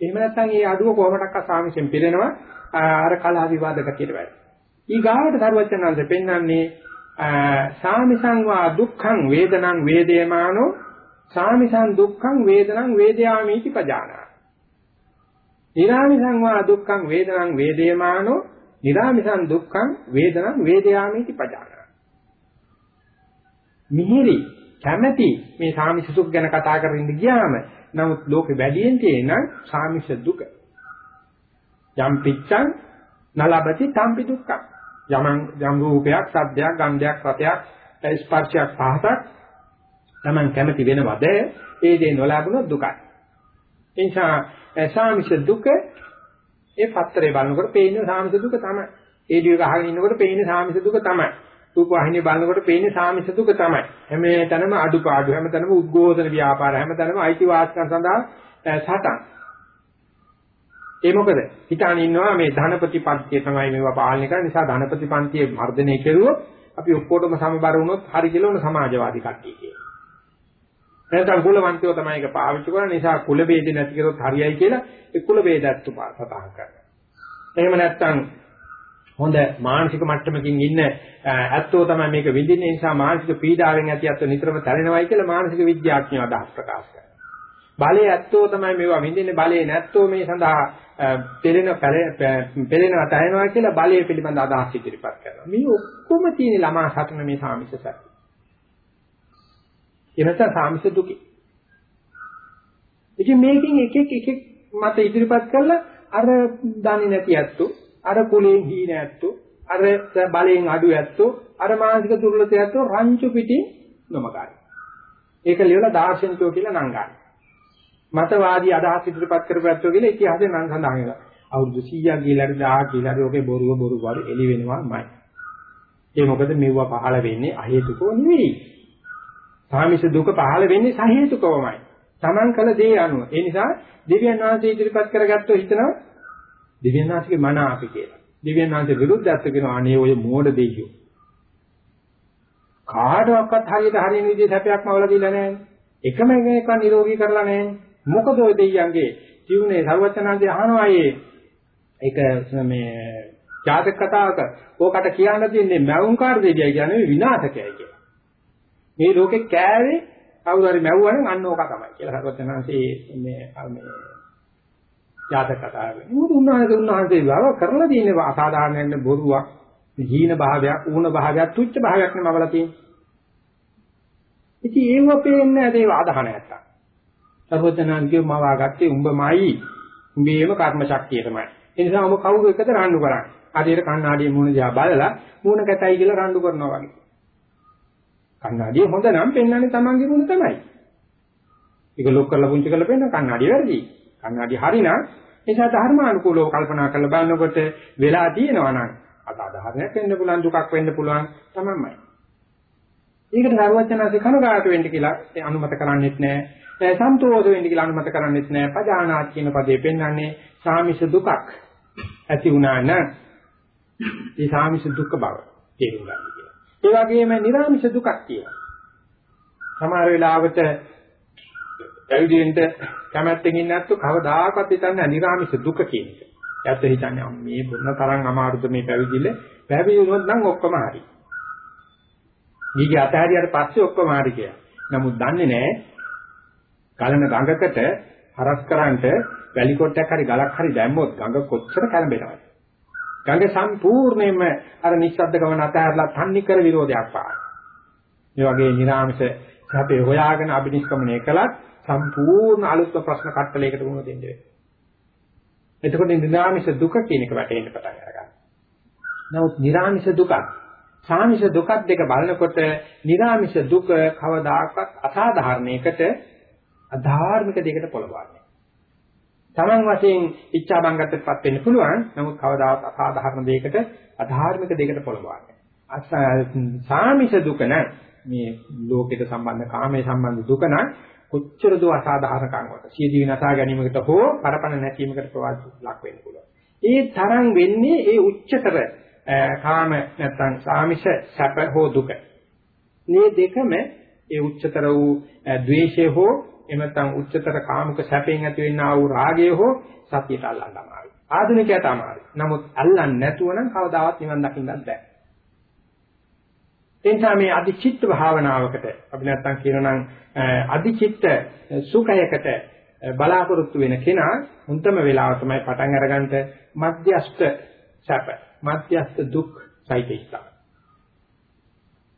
එහෙම නැත්නම් මේ අඩුව කොහොමඩක්ක සාමිසෙන් පිරෙනවා අර කලහ විවාද ගතියට වැඩි. ඊගාවට සර්වචනන්ද පෙන්වන්නේ සාමිසං වා දුක්ඛං වේදනං වේදේමානෝ සාමිසං දුක්ඛං වේදනං වේදයාමීති පජානා. නිරාමිසං වා දුක්ඛං වේදනං වේදේමානෝ නිරාමිසං දුක්ඛං වේදනං වේදයාමීති පජානා. මිහිරි කැමැති මේ සාමිස සුඛ ගැන කතා කරමින් ගියාම නමුත් ලෝකෙ වැඩියෙන් තියෙන සාමිස දුක. යම් පිච්ඡං නලබති තම්පි දුක්ඛං. යමං යම් රූපයක්, සද්දයක්, ගන්ධයක්, රසයක්, ස්පර්ශයක් පහසක් Taman කැමති වෙනවද? ඒ දේ නොලැබුණොත් දුකයි. ඒ නිසා සාමිෂ දුක ඒ පත්‍රේ බලනකොට පේන්නේ සාමිෂ දුක තමයි. ඒ ඩියක අහගෙන ඉන්නකොට පේන්නේ සාමිෂ දුක තමයි. රූප వాහිනිය බලනකොට පේන්නේ සාමිෂ දුක තමයි. හැම තැනම අඩුපාඩු, හැම තැනම උද්ඝෝෂණ ව්‍යාපාර, හැම තැනම අයිතිවාසිකම් සඳහා සටන්. ඒ මොකද? හිතාන ඉන්නවා මේ ධනපති පන්තිය තමයි මේවා පාලනය කරන නිසා ධනපති පන්තියේ මර්ධනය කෙරුවොත් අපි ඔක්කොටම සමබර වුණොත් හරි කියලා උන සමාජවාදී කට්ටිය කියනවා. නැත්නම් කුලවන්තයෝ තමයි ඒක පාවිච්චි කරන නිසා කුල ભેද නැති කරොත් හරියයි කියලා ඒ කුල ભેදත් සතහන් කරනවා. එහෙම නැත්නම් හොඳ මානසික මට්ටමකින් ඉන්න ඇත්තෝ තමයි මේක විඳින්නේ නිසා මානසික පීඩාවෙන් ඇති ඇත්තෝ නිතරම තැරෙනවයි කියලා මානසික විද්‍යාඥයෝ අදහස් ප්‍රකාශ කරනවා. බලයේ ඇත්තෝ තමයි මේවා විඳින්නේ බලයේ නැත්තෝ මේ සඳහා පෙළෙන පෙළෙනවා තැරෙනවා කියලා බලයේ පිළිබඳ අදහස් ඉදිරිපත් කරනවා. මේ ඔක්කොම තියෙන ළමා සටන මේ සාමිස සත්‍ය. එනත සාමිස දුකේ. ඉතින් මේකෙන් එක එක එක මත ඉදිරිපත් කළා අර දන්නේ නැති ඇත්තෝ, අර කුලයෙන් හීන ඇත්තෝ, අර බලයෙන් අඩු ඇත්තෝ, අර මානසික දුර්වලත ඇත්තෝ රංචු පිටින් නොමගායි. ඒක ලියලා දාර්ශනිකයෝ කියලා නම් ගන්න. මතවාදී අදහස් ඉදිරිපත් කරපැත්තෝ කියලා ඉතිහාසයෙන් නම් සඳහන් වෙනවා. අවුරුදු 100ක් ගිහලා 1000 ගිහලා ඔකේ බොරුව බොරු බරු එළි වෙනවාමයි. ඒ මොකද මෙවුව පහළ වෙන්නේ අහේතුකව නෙවෙයි. සාමිෂ දුක පහළ වෙන්නේ සහේතුකවමයි. Taman කළ දේ අනුව. ඒ නිසා දෙවියන් වහන්සේ ඉදිරිපත් කරගත්තෝ හිතනවා දෙවියන් වහන්සේගේ මන අපි කියලා. දෙවියන් වහන්සේ විරුද්ධත්ව කියන අනේ ඔය මෝඩ දෙයියෝ. කාටවත් හරියට හරියන විදිහට හැපයක්ම අවල දීලා නැහැ. එකම එකක් නිරෝගී කරලා නැහැ. මොකද ඔය දෙයියන්ගේ ජීවනේ ਸਰවචනාන්දේ අහනවා ඒ ඒක මේ ජාතක කතාවක ඕකට කියන්න තියෙන්නේ මෞංකාර දෙවියයි කියන්නේ විනාශකයයි කියලා. මේ ලෝකේ කෑවේ කවුරු හරි මැව්වනම් අන්න ඕක තමයි කියලා සර්වඥාන්සේ මේ මේ ජාතක කතාවේ. මොකද උන්වහන්සේ උන්වහන්සේ වව කරලා තියෙන අසාධාරණ බොරුවක්, හීන භාවයක්, ඌණ භාවයක්, තුච්ච භාවයක් නෙමවලා තියෙන්නේ. ඉතින් ඒව පේන්නේ නැහැ ඒව අදහන නැත්තම්. සර්වඥාන්ගේ මවාගත්තේ උඹමයි. උඹේම කර්ම ශක්තිය තමයි. ඒ නිසා ඔබ කවුරු එකද රණ්ඩු කරන්නේ? ආදියට කණ්ණාඩියේ මූණ දිහා බලලා මූණ කැතයි කියලා රණ්ඩු කරනවා වගේ. කන්නඩිය හොඳ නම් පෙන්වන්නේ Tamange ගුණ තමයි. ඒක ලොක් කරලා පුංචි කරලා පෙන්නන කන්නඩිය වැරදි. කන්නඩිය හරිනම් නිසා ධර්මානුකූලව කල්පනා කරලා බලනකොට වෙලා තියෙනවා නම් අසාධාරණයක් වෙන්න පුළුවන් දුකක් වෙන්න පුළුවන් තමයි. ඒකට සර්වඥාන්සේ කනුගාට වෙන්න කියලා අනුමත කරන්නේත් නැහැ. සන්තෝෂ වෙන්න කියලා අනුමත කරන්නේත් නැහැ. පජානාත් කියන පදේ පෙන්වන්නේ සාමිෂ දුකක් ඇති වුණා නම් ඒ සාමිෂ දුක් බව තේරුම් ගන්න කියලා. ඒ වගේම නිර්ාමිෂ දුකක් තියෙනවා. සමහර වෙලාවට පැවිදෙන්න කැමැත්තෙන් ඉන්නේ නැත්තු කවදාකවත් හිතන්නේ නිර්ාමිෂ දුක කියන එක. ඇත්ත හිතන්නේ මේ මොන තරම් අමාරුද මේ පැවිදිල පැවිදි වුණොත් නම් ඔක්කොම හරි. ඊගේ අතහැරියට පස්සේ ඔක්කොම හරි කියලා. නමුත් දන්නේ නැහැ ගලන ගඟකට හරස් කරන්ට වැලි කොටයක් හරි ගලක් හරි දැම්මොත් ගඟ කොච්චර කැළඹෙනවද? ගඟ සම්පූර්ණයෙන්ම අර නිස්සද්ද ගමන අතහැරලා තන්නේ කර විරෝධයක් පාන. මේ වගේ නිරාමස අපේ හොයාගෙන අබිනිෂ්ක්‍මණය කළත් සම්පූර්ණ අලුත් ප්‍රශ්න කට්ටලයකට වුණ දෙන්න වෙනවා. එතකොට නිරාමිෂ දුක කියන එක වැටෙන්න පටන් ගන්නවා. නමුත් නිරාමිෂ දුක සාමිෂ දුකක් දෙක බලනකොට නිරාමිෂ දුක කවදාකවත් අසාධාරණයකට අධාර්මික දෙයකට පොළඹවන්නේ. Taman වශයෙන් ඉච්ඡා බංගත්තටපත් වෙන්න පුළුවන්. නමුත් කවදාවත් අසාධාරණ දෙයකට අධාර්මික දෙයකට පොළඹවන්නේ. සාමිෂ දුක නම් මේ ලෝකෙට සම්බන්ධ කාමයේ සම්බන්ධ දුක නම් කොච්චර දෝ අසාධාරණකම් වලට සියදී විනාශා ගැනීමකට හෝ පරපණ නැතිවීමකට ප්‍රවාද ලක් වෙන්න පුළුවන්. ඒ තරම් වෙන්නේ ඒ උච්චතර කාම නැත්නම් සාමිෂ සැප හෝ දුක. මේ දෙකම ඒ උච්චතර වූ ද්වේෂය හෝ එහෙම නැත්නම් උච්චතර කාමක සැපෙන් ඇති වෙන්නා වූ රාගය හෝ සතියට අල්ලන්න අමාරුයි. ආධුනිකයට අමාරුයි. නමුත් අල්ලන්නේ නැතුව නම් කවදාවත් නිවන් දකින්නත් බෑ. එනිසා මේ අධිචිත්ත භාවනාවකට අපි නැත්තම් කියනනම් අධිචිත්ත සුඛයකට බලාපොරොත්තු වෙන කෙනා උන්තම වෙලාව තමයි පටන් අරගන්න මධ්‍යස්ත සැප මධ්‍යස්ත දුක් සයිතේස්ථාන.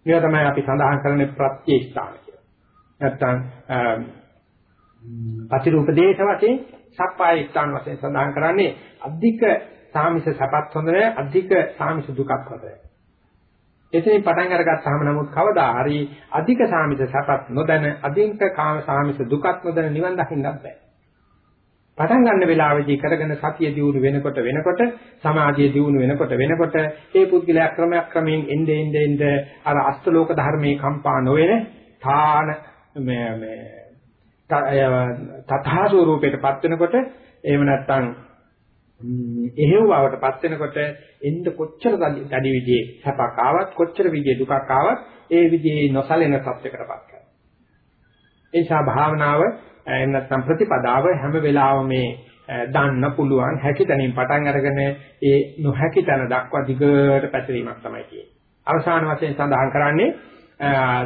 මේවා තමයි අපි සඳහන් කරන්නේ ප්‍රත්‍යේස්ථාන කියලා. නැත්තම් පතිරූපදේශ වශයෙන් සප්පාය ස්ථාන වශයෙන් සඳහන් කරන්නේ අධික සාමිස සැපත් හොඳ නැහැ අධික සාමිස දුකත් හොඳ නැහැ. එතනින් පටන් අරගත්තාම නමුත් කවදා හරි අධික සාමිත සැපත් නොදැන අධික කාම සාමිත දුකත් නොදැන නිවන් දකින්නත් බෑ. පටන් ගන්න වෙලාවේදී කරගෙන සතිය දියුණු වෙනකොට වෙනකොට සමාධිය දියුණු වෙනකොට වෙනකොට ඒ පුද්ගලයා ක්‍රමයක් ක්‍රමයෙන් එnde ende ende අර අෂ්ටලෝක ධර්මයේ කම්පා නොවන ථාන මේ මේ තථා ස්වරූපයටපත් වෙනකොට එහෙම නැත්නම් එහෙව් වවටපත් වෙනකොට එන්න කොච්චර දැඩි විදිහේ සැපක් ආවත් කොච්චර විදිහේ දුකක් ආවත් ඒ විදිහේ නොසලෙන සත්‍යකටපත් කරනවා. ඒ නිසා භාවනාව එහෙම නැත්නම් ප්‍රතිපදාව හැම වෙලාවෙම මේ දන්න පුළුවන් හැකි තැනින් පටන් අරගෙන ඒ නොහැකි තැන දක්වා දිගට පැතිරීමක් තමයි තියෙන්නේ. අවසාන වශයෙන් සඳහන් කරන්නේ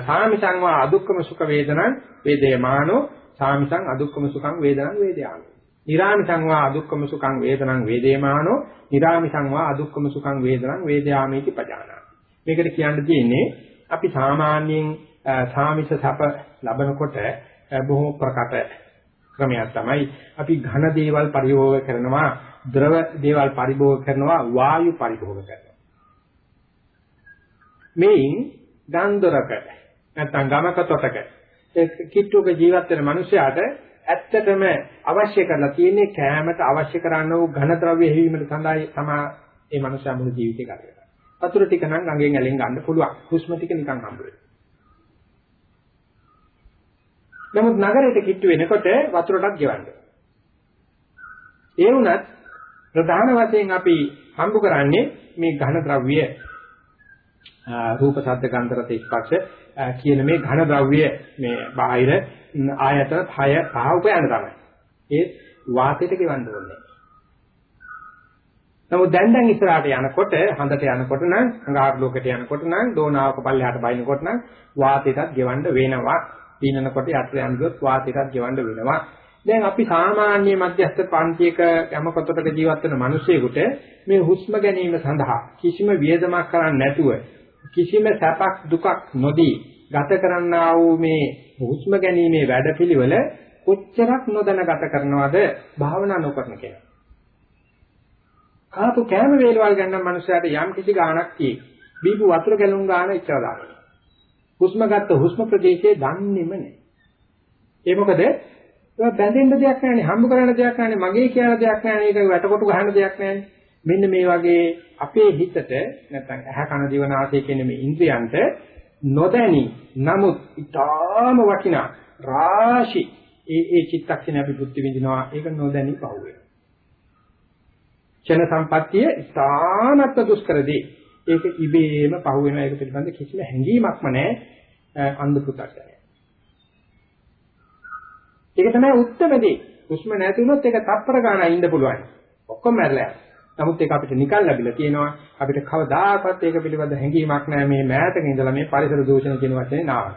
සාමිසං වා අදුක්කම සුඛ වේදනං වේදේමානෝ සාමිසං අදුක්කම සුඛං වේදනං වේදයාමි. නිරාමිසං වා අදුක්කම සුඛං වේදනං වේදේමානෝ නිරාමිසං වා අදුක්කම සුඛං වේදනං වේදයාමේති පජානා. මේකට කියන්න තියෙන්නේ අපි සාමාන්‍යයෙන් සාමිස සැප ලබනකොට බොහෝ ප්‍රකට ක්‍රමයක් තමයි අපි ඝන දේවල් පරිභෝග කරනවා ද්‍රව දේවල් පරිභෝග කරනවා වායු පරිභෝග කරනවා. මේන් ගන්දරක නැත්නම් ගමක තොටක ඒ කිට්ටුවක ජීවත් වෙන මිනිසයාට ඇත්තටම අවශ්‍ය කරලා තියෙන්නේ කෑමට අවශ්‍ය කරන වූ ඝන ද්‍රව්‍ය හැවීමට සඳහායි තමා ඒ මනුස්සයා මුළු ජීවිතේ ගත කරන්නේ. වතුර ටික නම් ගඟෙන් ඇලෙන් ගන්න පුළුවන්. හුස්ම ටික නිකන් හම්බ නමුත් නගරයට කිට්ටු වෙනකොට වතුරටත් ගෙවන්න. ඒ වුණත් ප්‍රධාන වශයෙන් අපි හම්බ කරන්නේ මේ ඝන ද්‍රව්‍ය රූප ශබ්ද ගන්ධ රස ස්පර්ශ කියන මේ ඝන ද්‍රව්‍ය මේ බාහිර ආයතන 6 පහ උපයන තමයි. ඒ වාතයට ගෙවන්න ඕනේ. නමුත් දැන් දැන් ඉස්සරහට යනකොට හඳට යනකොට නම් අඟහරු ලෝකයට යනකොට නම් දෝනාවක පල්ලෙහාට බයිනකොට නම් වාතයටත් ගෙවන්න වෙනවා. පීනනකොට යට යන ගියොත් වාතයටත් ගෙවන්න වෙනවා. දැන් අපි සාමාන්‍ය මධ්‍යස්ථ පන්තියක යම කොටකට ජීවත් වෙන මිනිසෙකුට මේ හුස්ම ගැනීම සඳහා කිසිම වියදමක් කරන්නේ නැතුව කිසිම සැපක් දුකක් නොදී ගත කරන්නා වූ මේ හුස්ම ගැනීමේ වැඩපිළිවෙල කොච්චරක් නොදැන ගත කරනවද භාවනා නොකරන කෙනා. කාපු කෑම වේලවල් ගන්න මනුස්සයාට යම් කිසි ගාණක් තියෙයි. බීපු වතුර ගැලුම් ගාණ ඉච්චා දානවා. හුස්ම ගත්ත හුස්ම ප්‍රදේශයේ දන්නේම නැහැ. ඒ මොකද ඒක බැඳෙන්න දෙයක් නැහැනේ, හම්බ කරන්න දෙයක් නැහැනේ, මගේ කියන දෙයක් නැහැනේ, ඒක වැටකොටු ගහන්න දෙයක් නැහැනේ. මෙන්න මේ වගේ අපේ හිතට නැත්නම් ඇහ කන දිව නාසය කියන මේ ඉන්ද්‍රියන්ට නොදැනි නමුත් ඊටාම වටිනා රාශි ඒ ඒ චිත්තක්ෂණ අපි බුද්ධ විඳිනවා ඒක නොදැනි පහුවේ. චන සම්පත්තිය ඊටානත් දුෂ්කරදී ඒක ඉබේම පහුවෙන එක පිළිබඳ කිසිම හැඟීමක්ම නැහැ අන්ධ පුතක්. ඒක තමයි උත්තරම දේ. හුස්ම නැති වුණොත් ඒක තප්පර ගානක් ඉන්න පුළුවන්. ඔක්කොම මැරලා නමුත් ඒක අපිට නිකන් ලැබිලා තියෙනවා. අපිට කවදාකවත් ඒක පිළිබඳ හැඟීමක් නැහැ මේ මෑතක ඉඳලා මේ පරිසර දූෂණ කියන වචනේ නාවන.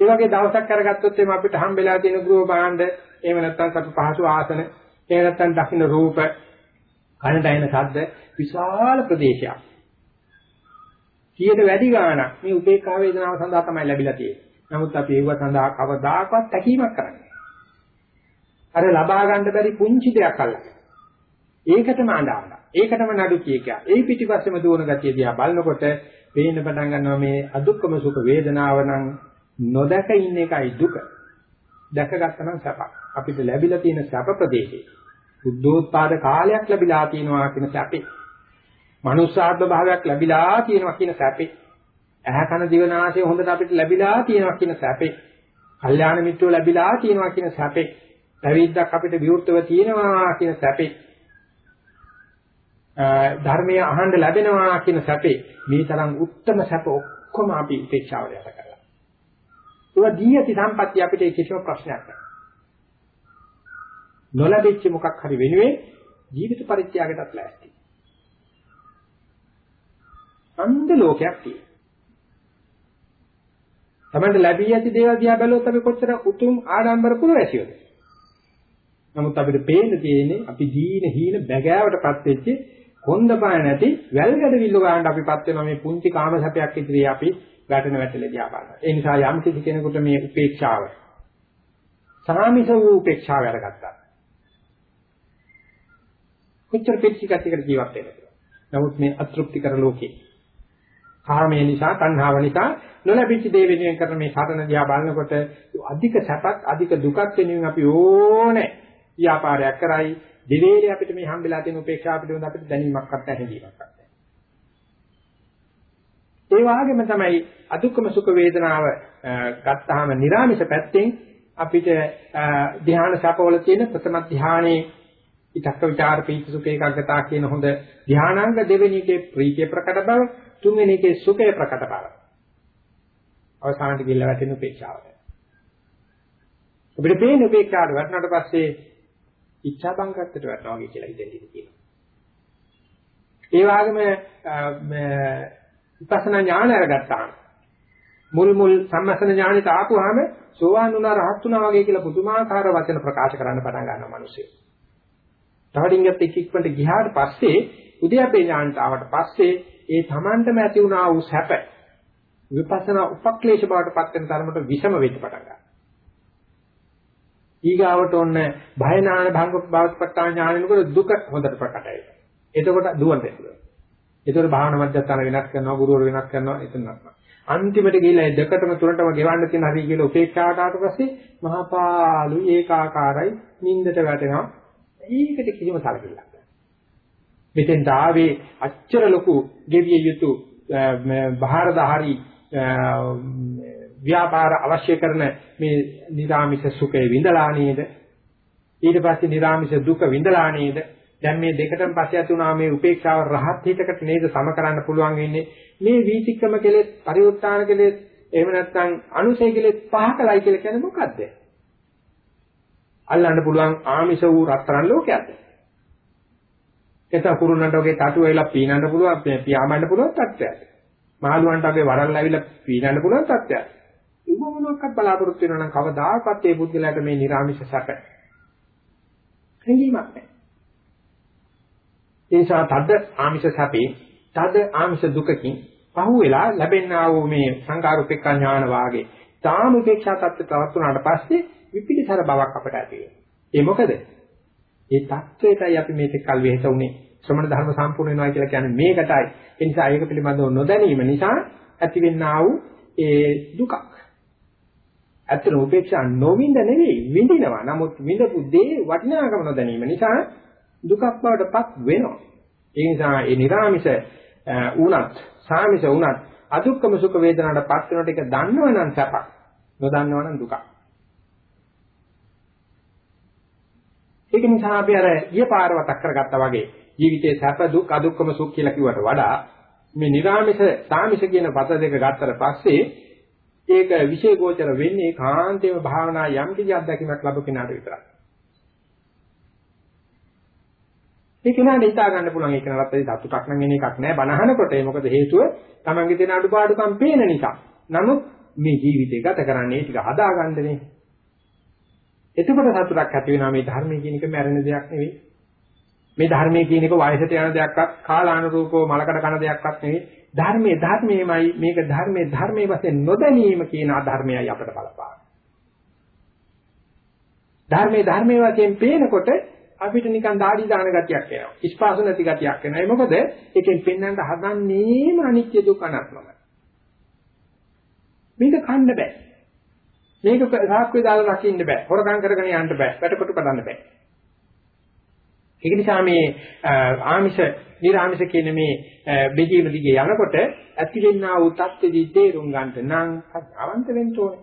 ඒ වගේ දවසක් කරගත්තොත් එimhe අපිට හම්බෙලා තියෙන ගෘහ භාණ්ඩ, එහෙම නැත්නම් අපි පහසු ආසන, එහෙම නැත්නම් දකින්න රූප, කනට එන ශබ්ද විශාල ප්‍රදේශයක්. කීයට වැඩි ගාණක් මේ උපේක්ඛා වේදනාව සඳහා තමයි ලැබිලා තියෙන්නේ. නමුත් අපි ඒව සඳහා කවදාකවත් තැකීමක් කරන්නේ අර ලබා ගන්න බැරි පුංචි දෙයක් අල්ලගෙන. ඒකටම අඬනවා. ඒකටම නඩු කියකියා. ඒ පිටිපස්සෙම දුවන ගතිය දිහා බලනකොට පේන්න පටන් ගන්නවා මේ අදුක්කම සුඛ වේදනාව නම් නොදක ඉන්න එකයි දුක. දැකගත්තා නම් සැප. අපිට ලැබිලා තියෙන සැප ප්‍රදේශේ. බුද්ධෝත්පාද කාලයක් ලැබිලා තියෙනවා කියන සැපේ. මනුස්සාත්ම භාවයක් ලැබිලා තියෙනවා කියන සැපේ. ඇහැ කන දිව නාසය හොඳට අපිට ලැබිලා තියෙනවා කියන සැපේ. කල්යාණ මිත්‍රෝ ලැබිලා තියෙනවා කියන සැපේ. පැවිද්දක් අපිට විවෘතව තියෙනවා කියන සැපේ. ධර්මය අහන්න ලැබෙනවා කියන සැපේ. මේ තරම් උත්තරම සැප ඔක්කොම අපි උපේක්ෂාවට යට කරලා. ඒක දීයති සම්පත්‍ය අපිට කිසිම ප්‍රශ්නයක් නැහැ. නොලැබෙච්ච මොකක් හරි වෙනුවෙන් ජීවිත පරිත්‍යාගයටත් ලෑස්ති. අන්ධ ලෝකයක් තියෙනවා. තමයි ලැබී ඇති දේවල් දිහා බැලුවොත් අපි කොච්චර උතුම් ආඩම්බර පුරවැසියෝද. නමුත් අපිට පේන්න තියෙන්නේ අපි දීන හීන බැගෑවටපත් වෙච්ච කොන්ද පාය නැති වැල්ගඩ විල්ල ගන්න අපිපත් වෙනවා මේ පුංචි කාම සැපයක් ඉදිරියේ අපි වැටෙන වැටෙල දිහා බලනවා. ඒ නිසා යම් කිසි කෙනෙකුට මේ උපේක්ෂාව සාමිස වූ උපේක්ෂාව අරගත්තා. කොච්චර පිළිචිකතිකට ජීවත් වෙනවද? නමුත් මේ අතෘප්තිකර ලෝකේ කාමයේ නිසා, තණ්හාව නිසා නොලැබිච්ච දේ වෙනුවෙන් කරන මේ සාධන දිහා බලනකොට අධික සැපක්, අධික දුකක් වෙනුවෙන් අපි ඕනේ ව්‍යාපාරයක් කරයි. දිවේලේ අපිට මේ හම්බෙලා තියෙන උපේක්ෂාව පිළිබඳ අපිට දැනීමක්වත් හැඟීමක්වත් නැහැ. ඒ වගේම තමයි අදුක්කම සුඛ වේදනාව ගත්තාම නිර්ාමිෂ පැත්තෙන් අපිට ධ්‍යාන සපවල තියෙන ප්‍රථම ධ්‍යානයේ ඊටක විචාර පීති සුඛ ඒකාග්‍රතාව කියන හොඳ ධ්‍යානාංග දෙවෙනි එකේ ප්‍රීතිය ප්‍රකට බව තුන්වෙනි එකේ සුඛය ප්‍රකට බව. අවසානට ගිහිල්ලා වැටෙන උපේක්ෂාවට. අපිට පේන උපේක්ෂාවට වැටුණාට පස්සේ ඉච්ඡා බංගත්තට වැටෙනවා වගේ කියලා හිතෙන් ඉඳී කියනවා. ඒ වගේම විපස්සනා ඥාන අරගත්තාම මුල් මුල් සම්මස්න ඥානෙට ආපුවාම සෝවාන් වුණා රහත් වුණා වගේ කියලා පුදුමාකාර වචන ප්‍රකාශ කරන්න පටන් ගන්නවා මිනිස්සු. තවඩින්ගත් එක්ක ඉක්මනට ගියාට පස්සේ උද්‍යපේ ඥානට ආවට පස්සේ ඒ Tamanටම ඇති වුණා වූ සැප විපස්සනා උපක්ලේශ බවට පත් වෙන තරමට විෂම වෙන්න පටන් ගන්නවා. ඊගාවට ඔන්න භය ඥාන භංග භවත්පත්තා ඥානෙනකොට දුක හොඳට ප්‍රකටයි. එතකොට දුවන් දෙන්නවා. එතකොට භාවනා මධ්‍යස්ථාන වෙනස් කරනවා, ගුරුවරු වෙනස් කරනවා, එතනක්. අන්තිමට ගිහිල්ලා ඒ දෙකටම තුනටම ගෙවන්න තියෙන හරිය කියලා උපේක්ෂාවට ආවට පස්සේ මහා පාළු ඒකාකාරයි නින්දට වැටෙනවා. ඒකට කිසිම සැලකිල්ලක් නැහැ. මෙතෙන් ආවේ අච්චර ලොකු ගෙවිය යුතු බාහිරදහරි ව්‍යාපාර අවශ්‍ය කරන මේ නිරාමිෂ සුඛය විඳලා නේද? ඊට පස්සේ නිරාමිෂ දුක විඳලා නේද? දැන් මේ දෙකටම පස්සේ ඇති වුණා මේ උපේක්ෂාව රහත් හිතකට නේද සම කරන්න පුළුවන් වෙන්නේ? මේ වීතික්‍රම කෙලෙස් පරිඋත්තාන කෙලෙස් එහෙම නැත්නම් අනුසය කෙලෙස් පහකලයි කියලා කියන්නේ මොකද්ද? අල්ලන්න පුළුවන් ආමිෂ වූ රත්තරන් ලෝකයක්ද එතන කුරුණන්ට වගේ තටු වෙලා පීනන්න පුළුවන් පියාඹන්න පුළුවන් තත්ත්වයක්. මහලුවන්ට වගේ වරන් ඇවිල්ලා පීනන්න පුළුවන් තත්ත්වයක්. ඉව මොනක්වත් බලාපොරොත්තු වෙනවා නම් කවදාකවත් ඒ පුද්ගලයාට මේ නිර්ආමිෂ සැප හැඟීමක් නැහැ. ඒ නිසා තද ආමිෂ සැපේ තද ආමිෂ දුකකින් පහුවෙලා ලැබෙනා වූ මේ සංකාරුපේක්ඛ ඥාන වාගේ තාම උපේක්ෂා தත්ත්ව පවත්ුණාට පස්සේ විපිලිසර බවක් අපට ඇති වෙනවා. ඒ මොකද? ඒ தත්ත්වයටයි අපි මේක කල් වෙහෙස උනේ. ශ්‍රමණ ධර්ම සම්පූර්ණ වෙනවා කියලා කියන්නේ මේකටයි. ඒ නිසා ඒක පිළිබඳව නොදැනීම නිසා ඇතිවෙනා වූ ඒ දුකක්. ඇත්තට උපේක්ෂා නොවින්ද නෙවෙයි විඳිනවා. නමුත් විඳපු දේ වටිනාකම නොදැනීම නිසා දුකක් බවටපත් වෙනවා. ඒ නිසා ඒ නිර්ාමිෂ උනත් සාමිෂ උනත් අදුක්කම සුඛ වේදනාවටපත් වෙනට එක දන්නවනම් සැපක්. නොදන්නවනම් දුකක්. ඒක නිසා අපි අර ඊය පාර වතක් කරගත්තා වගේ ජීවිතයේ සැප දුක් අදුක්කම සුඛ කියලා කිව්වට වඩා මේ නිර්ාමිෂ සාමිෂ කියන පද දෙක ගත්තට පස්සේ ඒක විශේෂෝචර වෙන්නේ කාන්තේම භාවනා යම් කිසි අත්දැකීමක් ලැබු කෙනාට විතරයි. ඒක නෑ හිතා ගන්න පුළුවන් ඒක නලත් සතුටක් නම් එන එකක් නෑ බනහනකොට ඒ මොකද හේතුව Tamange තියෙන අඩුපාඩුකම් පේන නිසා. නමුත් මේ ජීවිතය ගත කරන්නේ ටික හදාගන්නනේ. එතකොට සතුටක් ඇති වෙනවා මේ ධර්මයේ කියන එක මැරෙන දෙයක් නෙවෙයි. මේ ධර්මයේ කියන එක වයසට යන දෙයක්වත් කාලානුරූපව මලකඩ කන දෙයක්වත් නෙවෙයි. ධර්මයේ ධර්මයේමයි මේක ධර්මයේ ධර්මයේ වශයෙන් නොදැනීම කියන අධර්මයයි අපට බලපාන. ධර්මයේ ධර්මයේ වශයෙන් පේනකොට අපිට නිකන් দাঁඩි දාන ගතියක් එනවා. ඉස්පාසු නැති ගතියක් එනවා. ඒ මොකද එකෙන් පෙන්වන්න හදන්නේම අනිත්‍ය දුක් අනාත්මයි. මේක කන්න බෑ. මේක සාක්කුවේ දාලා රකින්න බෑ. හොරකම් කරගෙන යන්න බෑ. වැටකොටු කඩන්න බෑ. ඒක නිසා මේ ආමිෂ නිර්ආමිෂ කියන මේ බෙදීම දිගේ යනකොට ඇතිවෙනා වූ தත්ත්වදී තේරුම් ගන්නට නම් අවන්ත වෙන්න ඕනේ.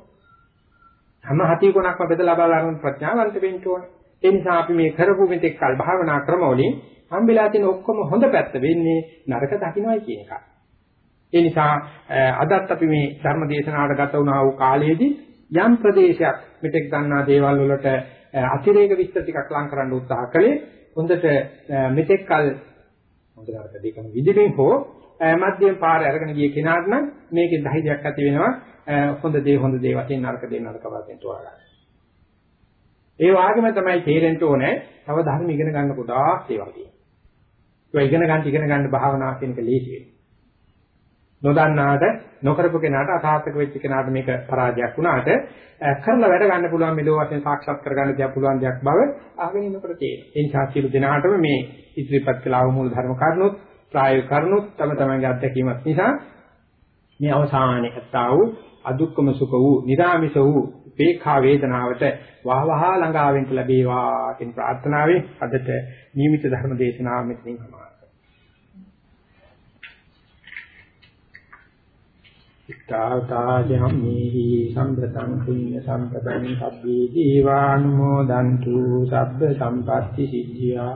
හැම හති කොනක්ම බෙදලා බලන ප්‍රඥාවන්ත වෙන්න ඕනේ. ඒ නිසා අපි මේ කරපු මෙතෙක් කල් භාවනා ක්‍රම වලින් හම්බෙලා තියෙන ඔක්කොම හොඳ පැත්ත වෙන්නේ නරක දකින්නයි කියන එකයි. ඒ නිසා අදත් අපි මේ ධර්ම දේශනාවට ගත වුණා වූ කාලයේදී යම් ප්‍රදේශයක් මෙතෙක් ගන්නා දේවල් වලට අතිරේක විස්තර ටිකක් ලං කරන්න උත්සාහ කළේ හොඳට මෙතෙක් කල හොඳට අර දෙකම විදිමින් හෝ මධ්‍යම පාර අරගෙන ගිය කෙනාට නම් මේකේ ධෛර්යයක් ඇති වෙනවා හොඳ දේ හොඳ දේ වශයෙන් නරක දේ නරක වශයෙන් තෝරගන්න. ඒ වගේම තමයි තේරෙන්න ඕනේ තව ධර්ම ඉගෙන ගන්න ගොඩාක් ඒවා තියෙනවා. ඒක ඉගෙන ගන්න ඉගෙන ගන්න භාවනා කියන එක ලේසි වෙනවා. නොදන්නාට නොකරපු කෙනාට අසාර්ථක වෙච්ච කෙනාට මේක පරාජයක් වුණාට කරලා වැඩ ගන්න පුළුවන් මෙලෝ වශයෙන් සාක්ෂාත් කරගන්න දෙයක් පුළුවන් දෙයක් බව ආගෙන ඉන්නකොට තියෙනවා. ඒ නිසා සියලු දෙනාටම මේ ඉදිරිපත් කළ අවමූල ධර්ම කරුණුත් ප්‍රායෝගික කරුණුත් තම තමන්ගේ අත්දැකීමත් නිසා මේ අවසානයේ අත්තා වූ අදුක්කම සුඛ වූ නිරාමිෂ වූ උපේක්ඛා වේදනාවට වහවහ ළඟා වෙන්න ලැබේවා කියන ප්‍රාර්ථනාවෙන් අදට නියමිත ධර්ම දේශනාව මෙතනින් සමාප්ත තාතාජම්මේහි සම්පතං පුඤ්ඤ සම්පතං සබ්බේ දීවානුමෝදන්තු සබ්බ සම්පatti සිද්ධියා.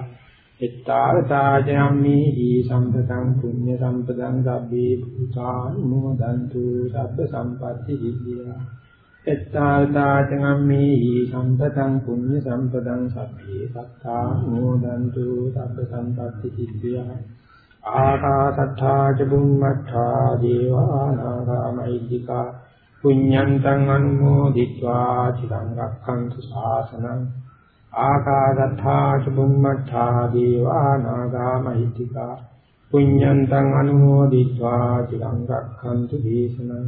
එත්තාවතාජම්මේහි සම්පතං පුඤ්ඤ සම්පතං සබ්බේ භූතානුමෝදන්තු සබ්බ සම්පatti සිද්ධියා. එත්තාවතාජම්මේහි සම්පතං පුඤ්ඤ සම්පතං සබ්බේ සත්තානුමෝදන්තු සබ්බ සම්පatti සිද්ධියා. ආකාසත්තා ච බුම්මත්තා දේවානාගාමයිද්దికා පුඤ්ඤන්තං අනුමෝදිत्वा චිරං රක්ඛන්තු ශාසනං ආකාසත්තා ච බුම්මත්තා දේවානාගාමයිද්దికා පුඤ්ඤන්තං අනුමෝදිत्वा චිරං රක්ඛන්තු දේශනං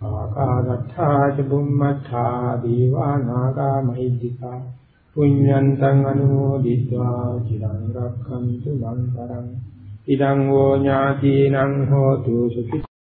ආකාසත්තා ච බුම්මත්තා දේවානාගාමයිද්దికා පුඤ්ඤන්තං අනුමෝදිत्वा චිරං රක්ඛන්තු මන්තරං ඉදං වෝ ඥාතිනං හෝතු සුඛි